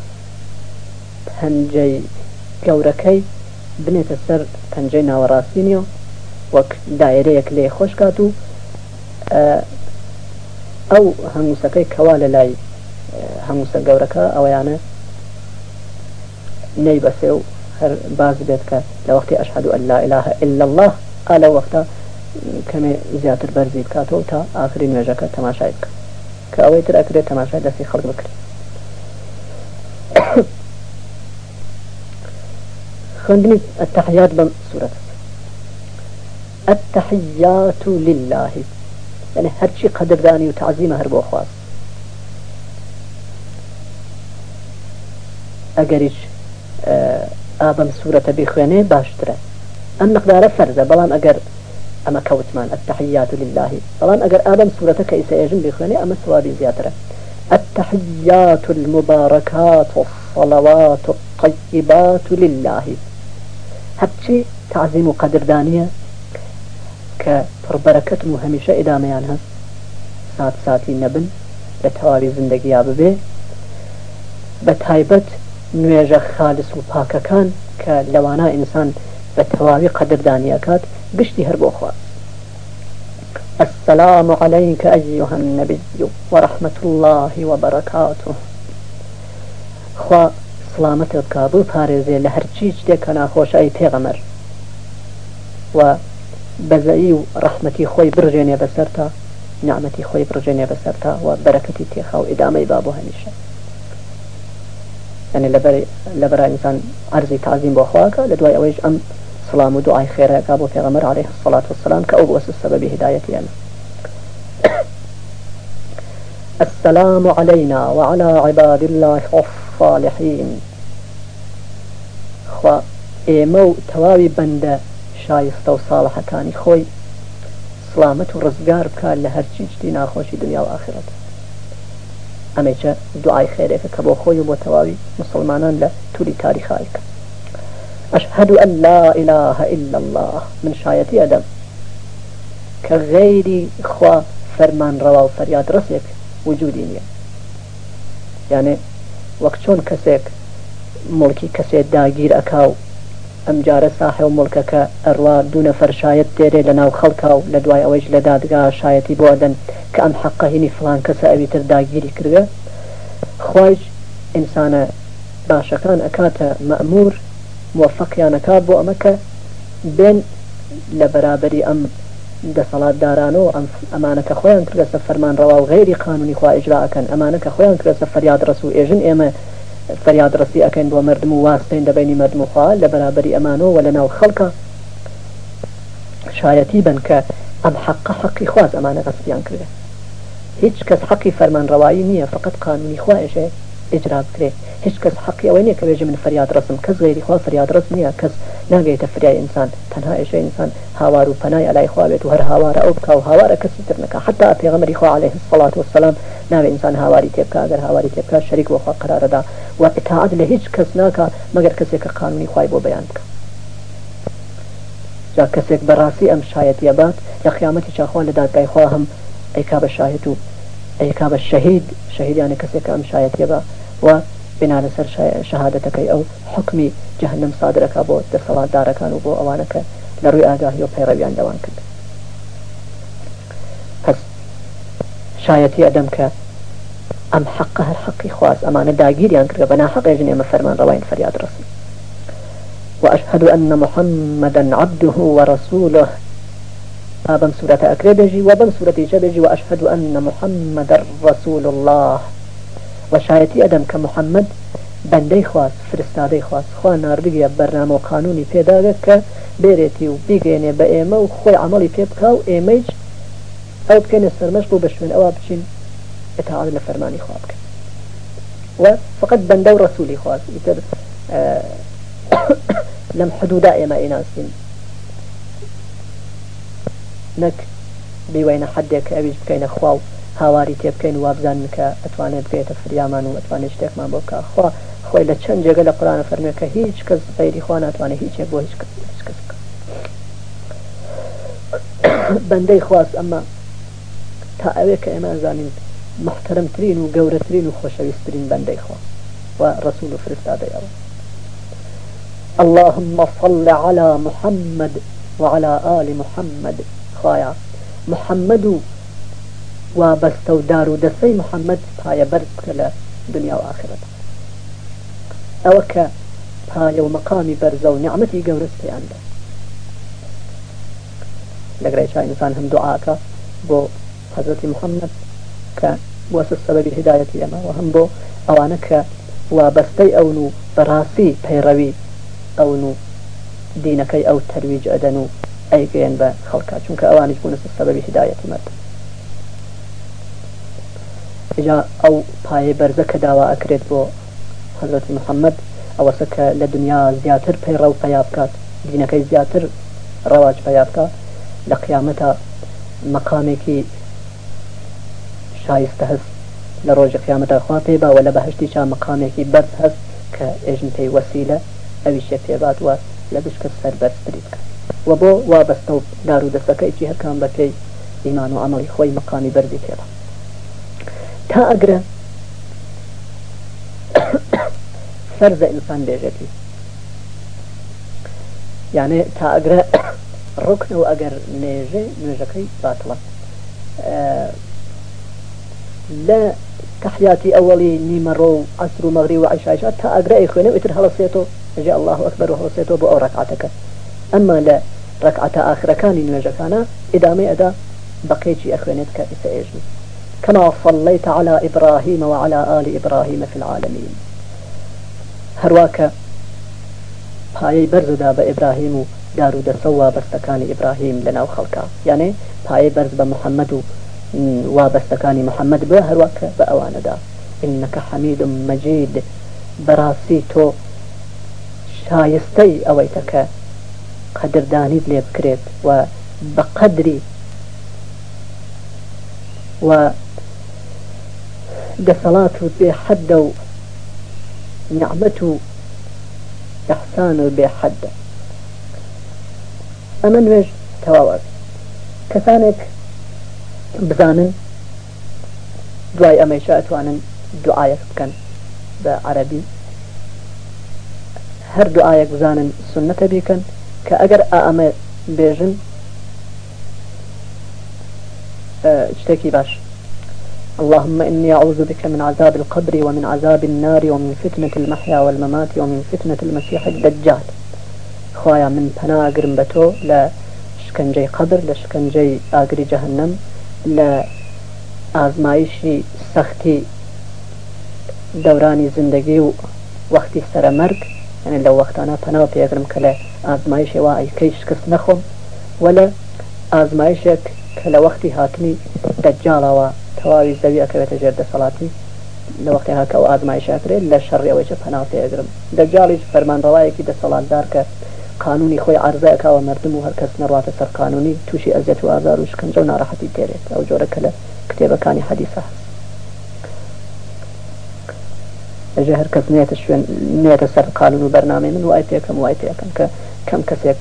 پەنجەی گەورەکەی بنێتە سەر پەنجەی ناوەڕاستینیەوە وەک دایرەیەک لێ خۆشکات و ئەو هەنگوسەکەی کەوا لە لای هەمووسە گەورەکە ئەویانە نەی بەسێ و هەر باز بێت کە لە وەختی ئەشهد أن لا إله إلا الله ئالە وەختا کەمێ زیاتر بەرزی بکاتەوە تا ئاخری نوێژەکە تەماشای بکە. کە ئەوەی تر ئەکرێت تەماشای دەستی خەڵک بکرێت خوندني التحيات بم سورة التحيات لله. يعني هرشي قدر داني وتعظيم هربو خواص ئەگەریش ئابم سوورەتە بخوێنێ باشترە ئەم مقدارە فەرزە بەڵام ئەگەر ئەمە کەوتمان التحيات لله. بەڵام ئەگەر ئابم سوورەتە کە ئیسەێژم بخوێنێ ئەمە سوابی زیاترە التحيات المباركات والصلوات الطيبات لله. هەرچی تعظیم و قەدردانیە کە پڕبەرەکەت و هەمیشە ئێدامەیان هەست. سات ساتی نەبن لە تەواوی زندگییا ببێ. بە تایبەت نوێژە خالص و پاکەکان کە لەوانە ئینسان بە تەواوی قەدردانیەکات گشتی هەر بۆ خواست السلام عليك أيها النبي ورحمة الله وبركاته. خوا کابل پارێزێ لە هەرچی شتێک کە ناخۆشایی پێغەمەر. و بەزایی و ڕەحمەتی خۆی برژێنێ بەسەرتا نعمەتی خۆی برژێنێ و بەرەکەتی تێخا و ئیدامەی با بۆ هەمیشە يعني لبر إنسان عرضي تعظيم بأخواك لدواء أويج أم سلام ودعاء خير كابو غمر عليه الصلاة والسلام كأوبوس السبب هدايتي أنا السلام علينا وعلى عباد الله الصالحين خوا شایستە و ساڵەحەکانی خۆی سلامەت و ڕزگار بکات لە هەرچی شتی ناخۆشی دنیا و ئاخرەت ئەمێکە دوعای خێرێکە کە بۆ خۆی و بۆ تەواوی مسلمانان لە توری تاریخایکە. أشهد أن لا إله إلا الله. من شايتي أدم كغيري خوا فرمان روا وفرياد رسك وجودي نية يعني وقت شون كسيك ملكي كسيك داگير أكاو ئەم جارە ساحێ و مڵکەکە ئەڕوا دوونە فەرشایەت دێرێ لە ناو خەڵکا و لە دوای ئەوەیش لە دادگا شایەتی بۆدەن کە ئەم حەقە هینی فلان کەسە ئەوی تر داگیری کردە خۆش ئینسانە باشەکان ئەکاتە مەمور موفقیانەکات بۆ ئەمەکە بێن لە بەرابری ئەم دەسەڵات دارانەوە ئەمانەکە خۆیان کردە فەرمان ڕەوا و غێری قانونی خوا ئجراەکەن ئەمانەکە خۆیان کردە فەریاد ڕسو و ئێژن ئێمە فەریاد ڕستی ئەەکەین بۆ مردم و واستین دەبینی مردم وخوا لە بەرابری ئەمانەوە و لە ناو خەڵکە شایەتی بن کە ئەم حق حقی خواز ئەمانە ڕستیان کردە هیچ کەس حقی فەرمانڕەوایی نییە فقط قانونی خوایشێ ئجرا بکرێ هیچ کەس حقی ئەوەی نییە کە بێژە من فریاد ڕسم کەس غێری خوا فریاد ڕست نییە کەس ناگەیتە فریای ئینسان تەنها ئێشە ئینسان هاوار و پەنای ئەلای خوابێت و هەر هاوارە ئەو بکە و هاوارە کەسی تر نەکە حتا پێغەمەری خوا عليه الصلاة والسلام ناوێ ئینسان هاواری تێبکە ئەگەر هاواری تێبکە شەریک بۆ خوا قرارەدا و ئتاعات لە هیچ کەس ناکە مەگەر کەسێکە قانونی خوای بۆ بەیان بکە. جا کەسێک بەڕاستی ئەم شایەتە بات لە قیامەتی چاخوا لە دادگای خوا هەم ئەیکا بە شاهد و ئەیکا بە شەهید شەهیدیانە کەسێک ئەم شایەتە بە و بنا لەسەر شهادەتەکەی ئەو حکمی جهنم سادرەکە بۆ دەسەڵات دارەکان و بۆ ئەوانەکە لە ڕووی ئاگاهی و پەیڕەویان دەوان کرد. پس شایەتی ئەدەم کە ئەم حق هەر حقی خواست ئەمانە داگیریان کردە بەنا حقێژن ئێمە ڕواین فریاد ڕسی وأشهد أن محمدا عبده ورسوله. بم سورة أكربجي وبم سورة جبجي وأشهد أن محمد رسول الله. وشایەتی ئەدەم کە محەممەد بەندەی خواست فرستادەی خواست خوا نردگیە بەرنامە و قانونی پێداگەت کە بێرێتی و بیگەێنێ بە ئێمە و خۆی عملی پێ بکە و ئێمەیج ئەو بکەنە سەرمەش بوو بە شوێن بچین. ئتعاد لە فەرمانی خوا بکەن و فقط بەندە و ڕسوولی خواست. ئیتر لەم حدودا ئێمە ئیناسین نەک بیوەینە حدێک ئەویش بکەینە خوا و هاواری تێ بکەین وابزان کە ئەتوانێت بکەێتە فریامان و ئەتوانێت شتێکمان بۆ بکە خوا خۆی لە چەند جێگە لە قرانە فەرمێ کە هیچ کەس غیری خوا ناتوانێت هیچێک بۆ هیچ کەس بەندەی خواست تا ئەوێ کە ئێمە زانین محترمترین و گەورەترین و خۆشەویستترین بەندەی خوا و ڕسول و فرستادەی ئەوە اللهم صل على محمد وعلى آل محمد. خايا محمد دارو دسي محمد پایە بەرز کە دنیا و ئاخرەت ئەوە کە پایە و مەقامی بەرزە و نیعممەتی گەورەست پێیاندا کە وەسە سەبەبی هدایەتی ئەمە و هەم بۆ ئەوانە کە وابەستەی ئەون و بەڕاستی پەیڕەوی ئەون و دینەکەی ئەو تەرویج ئەدەن و ئەیگەێن بە خەڵکات چونکە ئەوانش بوون سەبەبی هدایەتی مرد جا ئەو پایە بەرزە کە داوا ئەکرێت بۆ حەزرەتی محەممەد. ئەوەسە کە لە دنیا زیاتر پەیڕە و پیا بکات دینەکەی زیاتر ڕەواج پیا بکات. لە قیامەتە مەقامێکی شایستە هەست لە ڕۆژی قیامەتە خوا پێ باوە لە بەهشتی چا مەقامێکی بەرز هەست کە ئێژن پێی وەسیلە ئەوی شێ پێبات وە لە بشکە سەر بەرزتری بکە و بۆ وابەستە و دار و دەستەکەیکی هەرکان بە پێی ئیمان و ئەمەڵی خۆی مەقامی بەرزی پێڵە تا ئەگرە فەرزە ئینسان بێژێتی یانێ تا ئەگرە ڕکنە و ئەگەر نێژێ نوێژەکەی باتڵە لە تحياتي أولي نيمرو عصر مغري وعشاء تا أقرأ خوينه ويتر هلسيتو جاء الله أكبر وهلسيتو بأو ركعتك. أما لا ركعة آخر كان نوجه كان إدامي أدا بقيتي أخوينتك إسائجني كما صليت على إبراهيم وعلى آل إبراهيم في العالمين. هرواك پایەی بەرزدا بە ئیبراهیم و دار و دەسەوا بەستەکانی ئیبراهیم لەناو خەڵکە یانێ پایەی بەرز بە محەممەد و وابەستەکانی محەممەد بە هەروواکە بە ئەوانەدا إنك حميد مجيد بەڕاستی تۆ شایستەی ئەوەیتەکە قدردانیت لێ بکرێت و بەقدری و دەسەڵات و بێ حەدە و نعمەت و ئەحسان و بێ حەدە ئەمە بزانن. دوای ئەمەیشە ئەتوانن دوعاەک بکەن بە عەربی هەر دوعاەک بزانن سنەتە بیکەن کە ئەگەر ئەمە بێژن شتێکی باش. اللهم إني أعوذ بك من عذاب القبر ومن عذاب النار ومن فتنة المحيا والممات ومن فتنة المسيح الدجال. خوايا من پنا أقرم بتو لا شكنجي قبر لا شكنجي آقري جهنم. لە ئازمایشی سەختی دەورانی زندگی و وەختی سەرەمەرگ یعنی لە وەختانە پەنەوە پێگرم کە لە ئازمایشەوە ئایکەی شکست نەخۆم وە لە ئازمایشێک کە لە وەختی هاتنی دەجاڵەوە تەواوی زەوی ئەکەوێتە ژێر دەسەڵاتی لە وەختی هاکە و ئازمایشاکرێت لە شەڕێەوەی چە پەناو پێگرم. دەجاڵیش فەرمانڕەوایەکی دەسەڵاتدار کە قانونی خۆی عرزەکەوە مردم و هەرکەس نەڕاتە سەر قانونی تووشی ئەزیەت و ئازار و شکنجە و ناڕەحەتی تێرێت. ئەو جۆرەکە لە کتێبەکانی حەدیسە. ئەژێ هەر کەس نێتە شوێن نێتە سەر قانون و بەرنامەی من وای پێکەم وای پێەکەم کە کەم کەسێک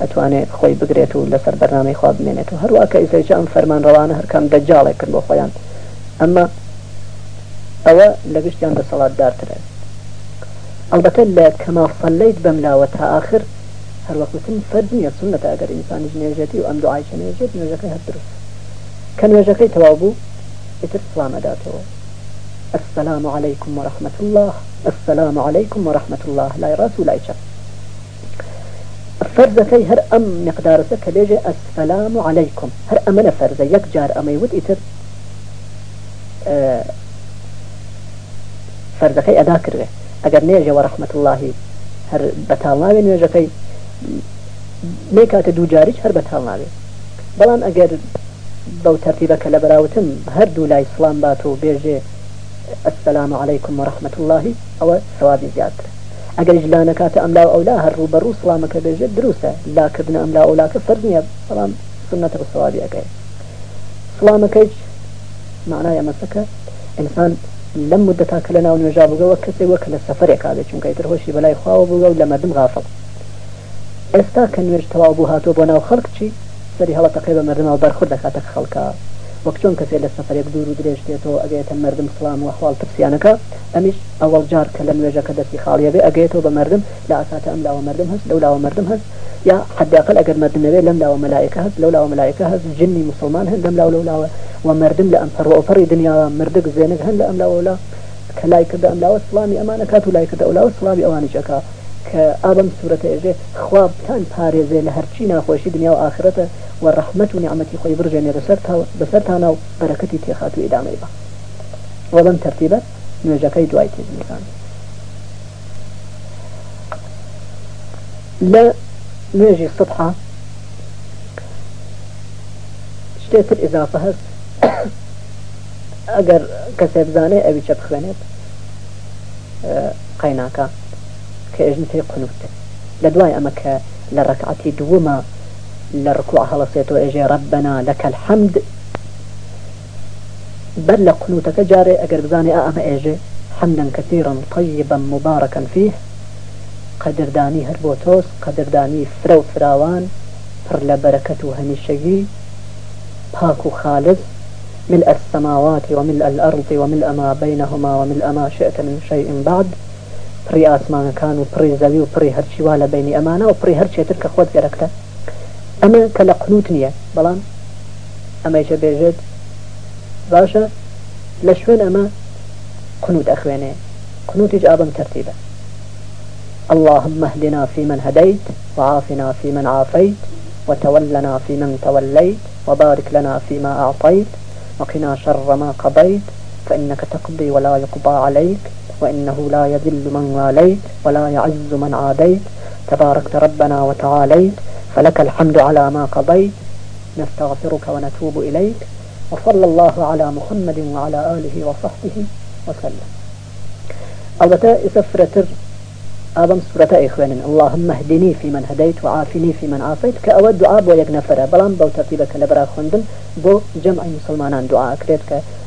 ئەتوانێت خۆی بگرێت و لەسەر بەرنامەی خوا بمێنێت. و هەروواکە ئیسەیچ ئەم فەرمان ڕەوانە هەرکەم دەجاڵێک کرد بۆ خۆیان. ئەمە ئەوە لە گشتیان دەسەڵات دارترە البته لە کەما فەلەیت بەملاوە تا آخر هەروەکوتن فەرد نیە سنەت ئەگەر ئینسانی نێژێتی و ئەم دوعاایشە نێژێت نوێژەکەی هەر درست. کە نوێژەکەی تەواو بوو ئتر سلام ئەداتەوە السلام عليكم ورحمة الله. السلام عليكم ورحمة الله. لا يراس ولا يشف فرزەکەی هەر ئەم مقدارسە کە بێژێ ئەسفەلام و عەلەیکم هەر ئەمەە فەرزە یەک جار ئەمەی وت ئیتر فەرزەکەی ئەدا کردێ ئەگەر نێژەوە ڕحمەت اللهی هەر بەتاڵناوێ نوێژەکەی لێ کاتە دوو جاریش هەر بەتاڵناوێ بەڵام ئەگەر بەو تەرتیبەکە لە بەراوتم هەردوو لای سلام بات و بێژێ السلام عليكم ورحمة الله أو ثوابي زيادة ئەگەر لا کاتە ئەملا ئەولا هەرڕوو بەڕوو سلامەکە بێژێت دروستە. لاکردن ئەملا ئەولاکە فەر نیە بەڵام سنەتە و سوابی ئەەکەی سلامەکەیش معنای ئەمەسەکە ئینسان لەم مدەتا کە لە ناو نوێژا بگەوە کەسێک وەکە لە سەفرێک کاێت چونکە تر هۆشی بەلای خواوە بووە و لە مەدم غافڵ ئێستا کە نوێژ تەواو بوو هاتۆ بۆ ناو خەڵک چی سەری هەڵە تەقی بە مردمەوە بەرخورد دەکاتە خەڵکە وەک چۆن کەسێ لە سەفرێک دوور و مردم سلام و حواڵ ترسیانەکە ئەمیش ئەوەڵ جار کە لە نوێژەکە دەستی خاڵیە بێ ئەگەیتەوە بە مردم لە ئاساتە ئەم مردم هەست لەو لاوە مردم هەست یا حداقل ئەگەر مردم نەوێت لەم لاوە مەلایکە هەست لەو لاوە مەلایکە هەست جنی مسلمان هەن لەم لاو لەو لاوە و مردم لە ئەم پەڕۆپەڕی دنیا مردک زێنک هەن لە ئەم لاوە کە لای کردە ئەم لاوە سلامی ئەمانە کات و لای کردە ئەو لاوە سلامی ئەوانیشەکە کە ئابم سوورەتە ئێژێ خوابتان پارێزێ لە هەرچی ناخۆشی دنیا و ئاخرەتە و ڕحمت و نیعممەتی خۆی برژێنێ بەسەر بەسەرتانە و بەرەکەتی تێخات و ئیدامەی بە. وە بەم تەرتیبە نوێژەکەی دوای تێزمیزان لە نوێژی سبحە شتێتر ئضافە هەست. ئەگەر کەسێ بزانێ ئەوی چە بخوێنێت قەیناکە. کە قنوت. ئەمە کە لە ڕکعتی دووەمە لە ئێژێ ڕبنا لەکە الحەمد بل قنوتەکە جارێ ئەگەر بزانێ ئەمە ئێژێ حمدا كثيرا طيبا مباركا فيه. قدرداني هەر بۆ تۆس قدردانی فرە و فراوان پڕ لە بەرەکەت و خالص ملء السماوات وملء الأرض وملء ما بينهما وملء ما شئت من شيء بعد. پڕی ئاسمانەکان و پڕی زەوی و پڕی هەرچی وا لە بینی ئەمانە و پڕی هەرچێتر کە خۆت گەرەکتە ئەمە کە لە قنوت نییە بەڵام ئەمەیشە بێژێت باشە لە شوێن ئەمە قنوت أخواني قنوت ئابم ترتيبا اللهم اهدنا فيمن هديت وعافنا فيمن عافيت وتولنا فيمن توليت وبارك لنا فيما أعطيت وقنا شر ما قضيت فإنك تقضي ولا يقضى عليك وإنه لا يذل من واليت ولا يعز من عاديت. تباركت ربنا وتعاليت. فلك الحمد على ما قضيت. نستغفرك ونتوب إليك. وصلى الله على محمد وعلى آله وصحبه وسلم. البته إسفرتر آدم سورة إخوان اللهم اهدني في من هديت وعافني في من عافيت. كأود دعاء بو يك نفر بلان بو ترتيبك لبرا خوندن. بو جمع مسلمانان دعاء كريت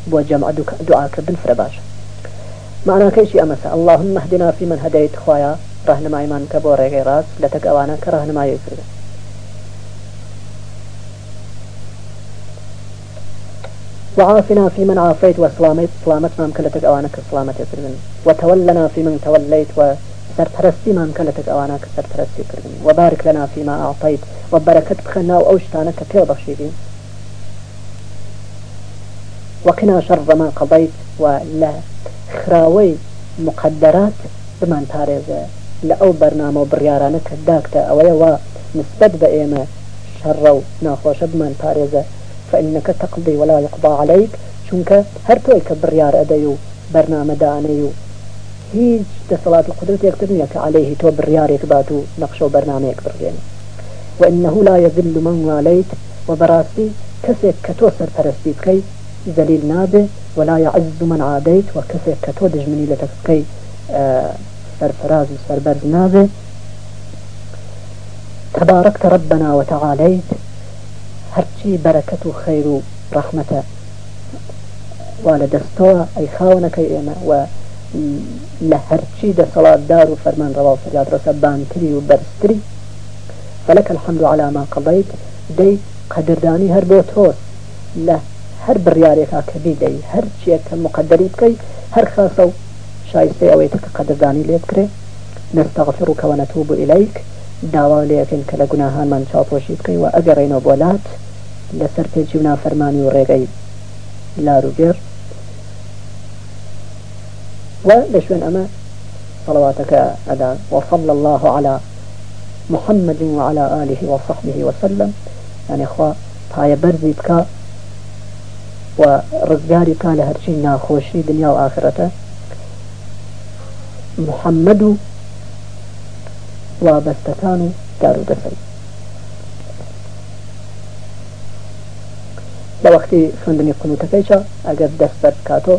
بو جمع دعاء كردن فرباش معنى كيشي أمسا اللهم اهدنا في من هديت خوايا رهنما إيمان كبو ريغي راس لتك أوانا كرهنما يكرد وعافنا في من عافيت وسلامت سلامتنا مكلتك أوانا كسلامت يكردن وتولنا في من توليت وسرپرستی ما مكلتك أوانا كسرپرستی يكردن وبارك لنا فيما أعطيت وبركت بخنا وأوشتانا كتير بخشيدين وقنا شر ما قضيت ولا خراوەی مقدرات بمان پارێزە لە ئەو بەرنامە و بڕیارانە کە وا نسبت بە ئێمە شەڕە و ناخۆشە بمان پارێزە ولا يقضى عليك. چونك هر توي كبريار أديو برنامج دانيو. هیچ دەسەڵات و قدرت یەکتر نییە کە عليه تۆ بڕیارێک و و وإنه لا يذل من واليت. وبراستي كسيك كتو سرپرستی ذليل نابه ولا يعز من عاديت وكسر كتو دجمني لتكسكي آه سرفراز وسربرز نابه. تباركت ربنا وتعاليت هرشي بركة خير رحمة والدستوى أي خاونك و لهرشي دا صلاة دار وفرمان روا فرياد رسبان تري وبرستري فلك الحمد على ما قضيت دي قدرداني هربو توس له هەر بڕیارێکا کە بیدەی هەر چیە کە مقدری بکەی هەر خاصە و شایسته ئەوەی کە قەدردانی لێ بکرێ نستغفرك ونتوب إليك. داوا لێکن کە لە گوناهانمان چاپۆشی بکەی و ئەگەڕێنەوە بۆلات لەسەر پێچی و نافەرمانی و ڕێگەی لاروگەر و لە شوێن صلواتك أدا وصلى الله على محمد وعلى آله وصحبه وسلم يعني إخوة هاي برزي بكا و ڕزگاری کا لە هەرچی ناخۆشی دنیا و ئاخرەتە محەممەد و وابەستەکان و دار و دەسەی لە وەختی خوێندنی قنوتەکەیچە ئەگەر دەست بەر کاتۆ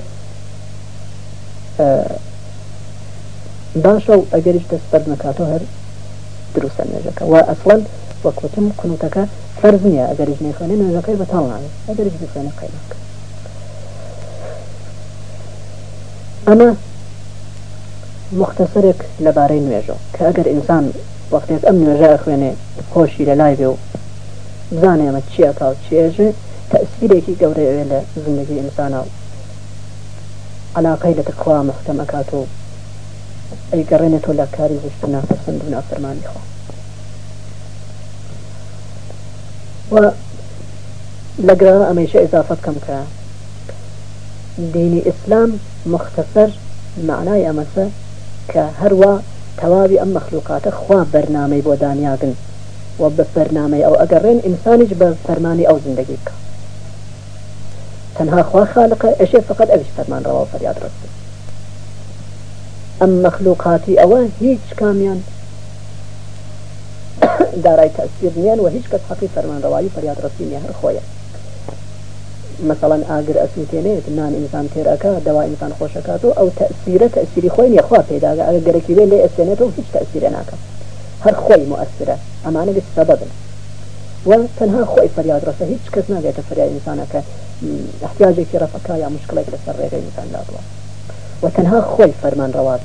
باشە و ئەگەریش دەست بەر نکاتۆ هەر دروستە نوێژەکە و ئەسڵەن وەکوتم قنوتەکە فەرز نییە. ئەگەریش نێخوێنێ نوێژەکەی بەتاڵ ناوێت ئەگەریش بخوێنە قەیمەکە ئەمە مختصرێک لەبارەی نوێژە. کە ئەگەر ئینسان وەختێک ئەم نوێژە خوێنێ خۆشی لە لای بێ و بزانێ ئەمە چیە کا و چێژێ تەسیرێکی گەورەیە لە زندگی ئینسانە. و علاقەی لە تخوا محتەمەکات و ئەیگەڕێنێتەوە لە کاری زشت و ناپەسەند و نافەرمانی خۆ. و لەگرانە ئەمەیشە ئضافت کەم کە دینی ئیسلام مختصر معنای ئەمەسە کە هەروە تەواوی ئەم مەخلوقاتە خوا بەرنامەی بۆ دانیاگن و بە بەرنامەی ئەو ئەگەڕێن ئینسانیش بە فەرمانی ئەو زندگی بکە تەنها خوا خالقە ئەشێ فقط ئەوش فەرمان ڕەوا فەریاد ڕستی ئەم مەخلوقاتی ئەوە هیچ کامیان دارای تەسیر نیان و هیچ کەس حقی فەرمان ڕەوایی فەریاد ڕستی نیە هەر خۆیە. مثلا ئاگر ئەسووتێنێت نان ئینسان تێرەکە دەوا ئینسان خۆشەکات و ئەو تەسیرە تەسیری خۆی نیەخوا پێداگە ئەگە گەرەکی وێ لێ ئەسێنێتەوە هیچ تەسیرە ناکەم. هەر خۆی مؤثرە. ئەمانە سەببن و تەنها خۆی فریاد ڕسە هیچ کەس ناگێتە فریاد ئینسانەکە. احتیاجێکی ڕفەکە یا مشکلێک لەسەر ڕێگەی ئینسان دادوە و تەنها خۆی فەرمان ڕەوات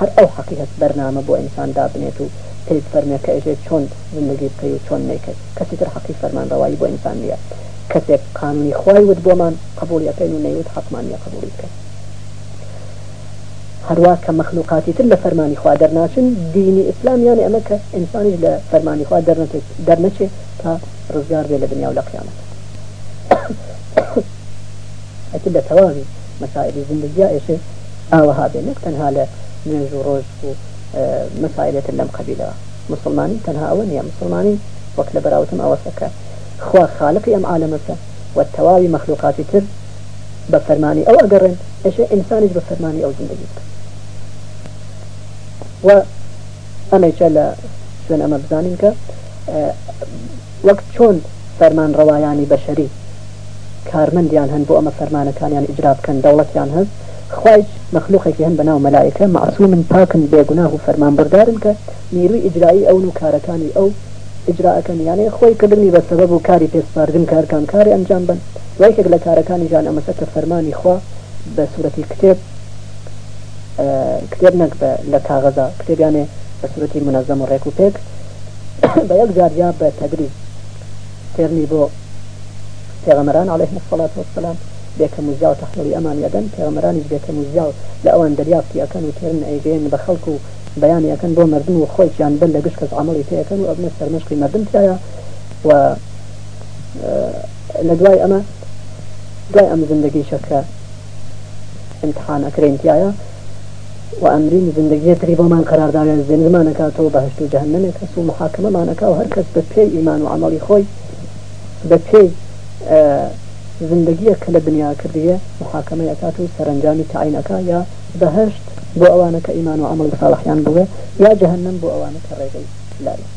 هەر ئەو حقیقت بەرنامە بۆ ئینسان دابنێت و پێیت فەرمێ کە ئێژێت چۆن زندگی بکەی و چۆن نیکەیت کەسی تر حقی فەرمان ڕەوایی بۆ ئینسان نیە کەسێک قانونی خی ود بۆمان قبول یەکەین و نەیوت حقمانە قبولی بکەین هەروە کە مەخلوقاتی تر لە فەرمانی خوا دەرناچن دینی ئیسلامیانی ئەمە کە ئینسانیش لە فەرمانی خوا تا ڕزگار بێ لە دنیا و لە قیامەت ئەتر لە تەواوی مەسائلی زندگی ئێشێ ئاوەها بێ نەک و مەسائلێتر لەم قبیلەوە مسلمانی تەنها ئەوە نییە مسلمانی وەک لە بەراوتم ئەوەسەکە خوا خالقی ئەم عالەمەکە و تەواوی مەخلوقاتی تر بە فەرمانی ئەو ئەگەڕێن ئەشە ئینسانیش بە فەرمانی ئەو زندگی بکە و ئەمەیچە لە شوێن ئەمە بزانین کە وەک چۆن فەرمان ڕەوایانی بەشەری کارمەندیان هەن بۆ ئەمە فەرمانەکانیان ئیجرا بکەن دەوڵەتیان هەست خواج مەخلوقێکی هەن بەناو مەلایکە معسوو من پاکن بێگوناه و فەرمان بردارن کە نیروی ئیجرایی ئەو و کارەکانی ئەو ئجراەکەن یانەیە خۆی کردنی بە سبب و کاری پێسپاردن کارکان کاری ئەنجام بن. وایکێک لە کارەکانی ژان ئەمەسە کە فەرمانی خوا بە سوورەتی کتێب کتێب نەک لە کاغەزا. کتێبیانێ بە سوورەتی منەزەم و ڕێک و پێک. بە یەک جاریا بە تەدریس. تێرنی بۆ پێغەمەران عليه الصلاة والسلام بێکە موزیا و تەحلیلی ئەمان یەدەن پێغەمەرانیش بێکە موزیا و لە ئەوان دەریافتی ئەەکەن و تێرن ئەیگەین بە خەڵکو و بەیانیەکەن بۆ مردن و خۆیان بن لە گشت کەس عملی تەکەن و ئەبنە سەرمەشقی مردن تایە و لە دوای ئەمە دوای امتحان ئەکرێنتیایە و ئەمرین زندگی تری بۆمان قرارداوێن زێنمانەکاتەوە بەهشت و جهنمێک کەس و محاکمەمانەکە و هەر کەس بە پێی ئیمان و عملی خۆی زندگیە کە لە دنیا کردیە محاکمەیەکات و سەرنجامی تعینەکە یا بەهشت بۆ ئەوانە کە ئیمان و عمل صالحیان بووێ یا جهنم بۆ ئەوانە کە لاری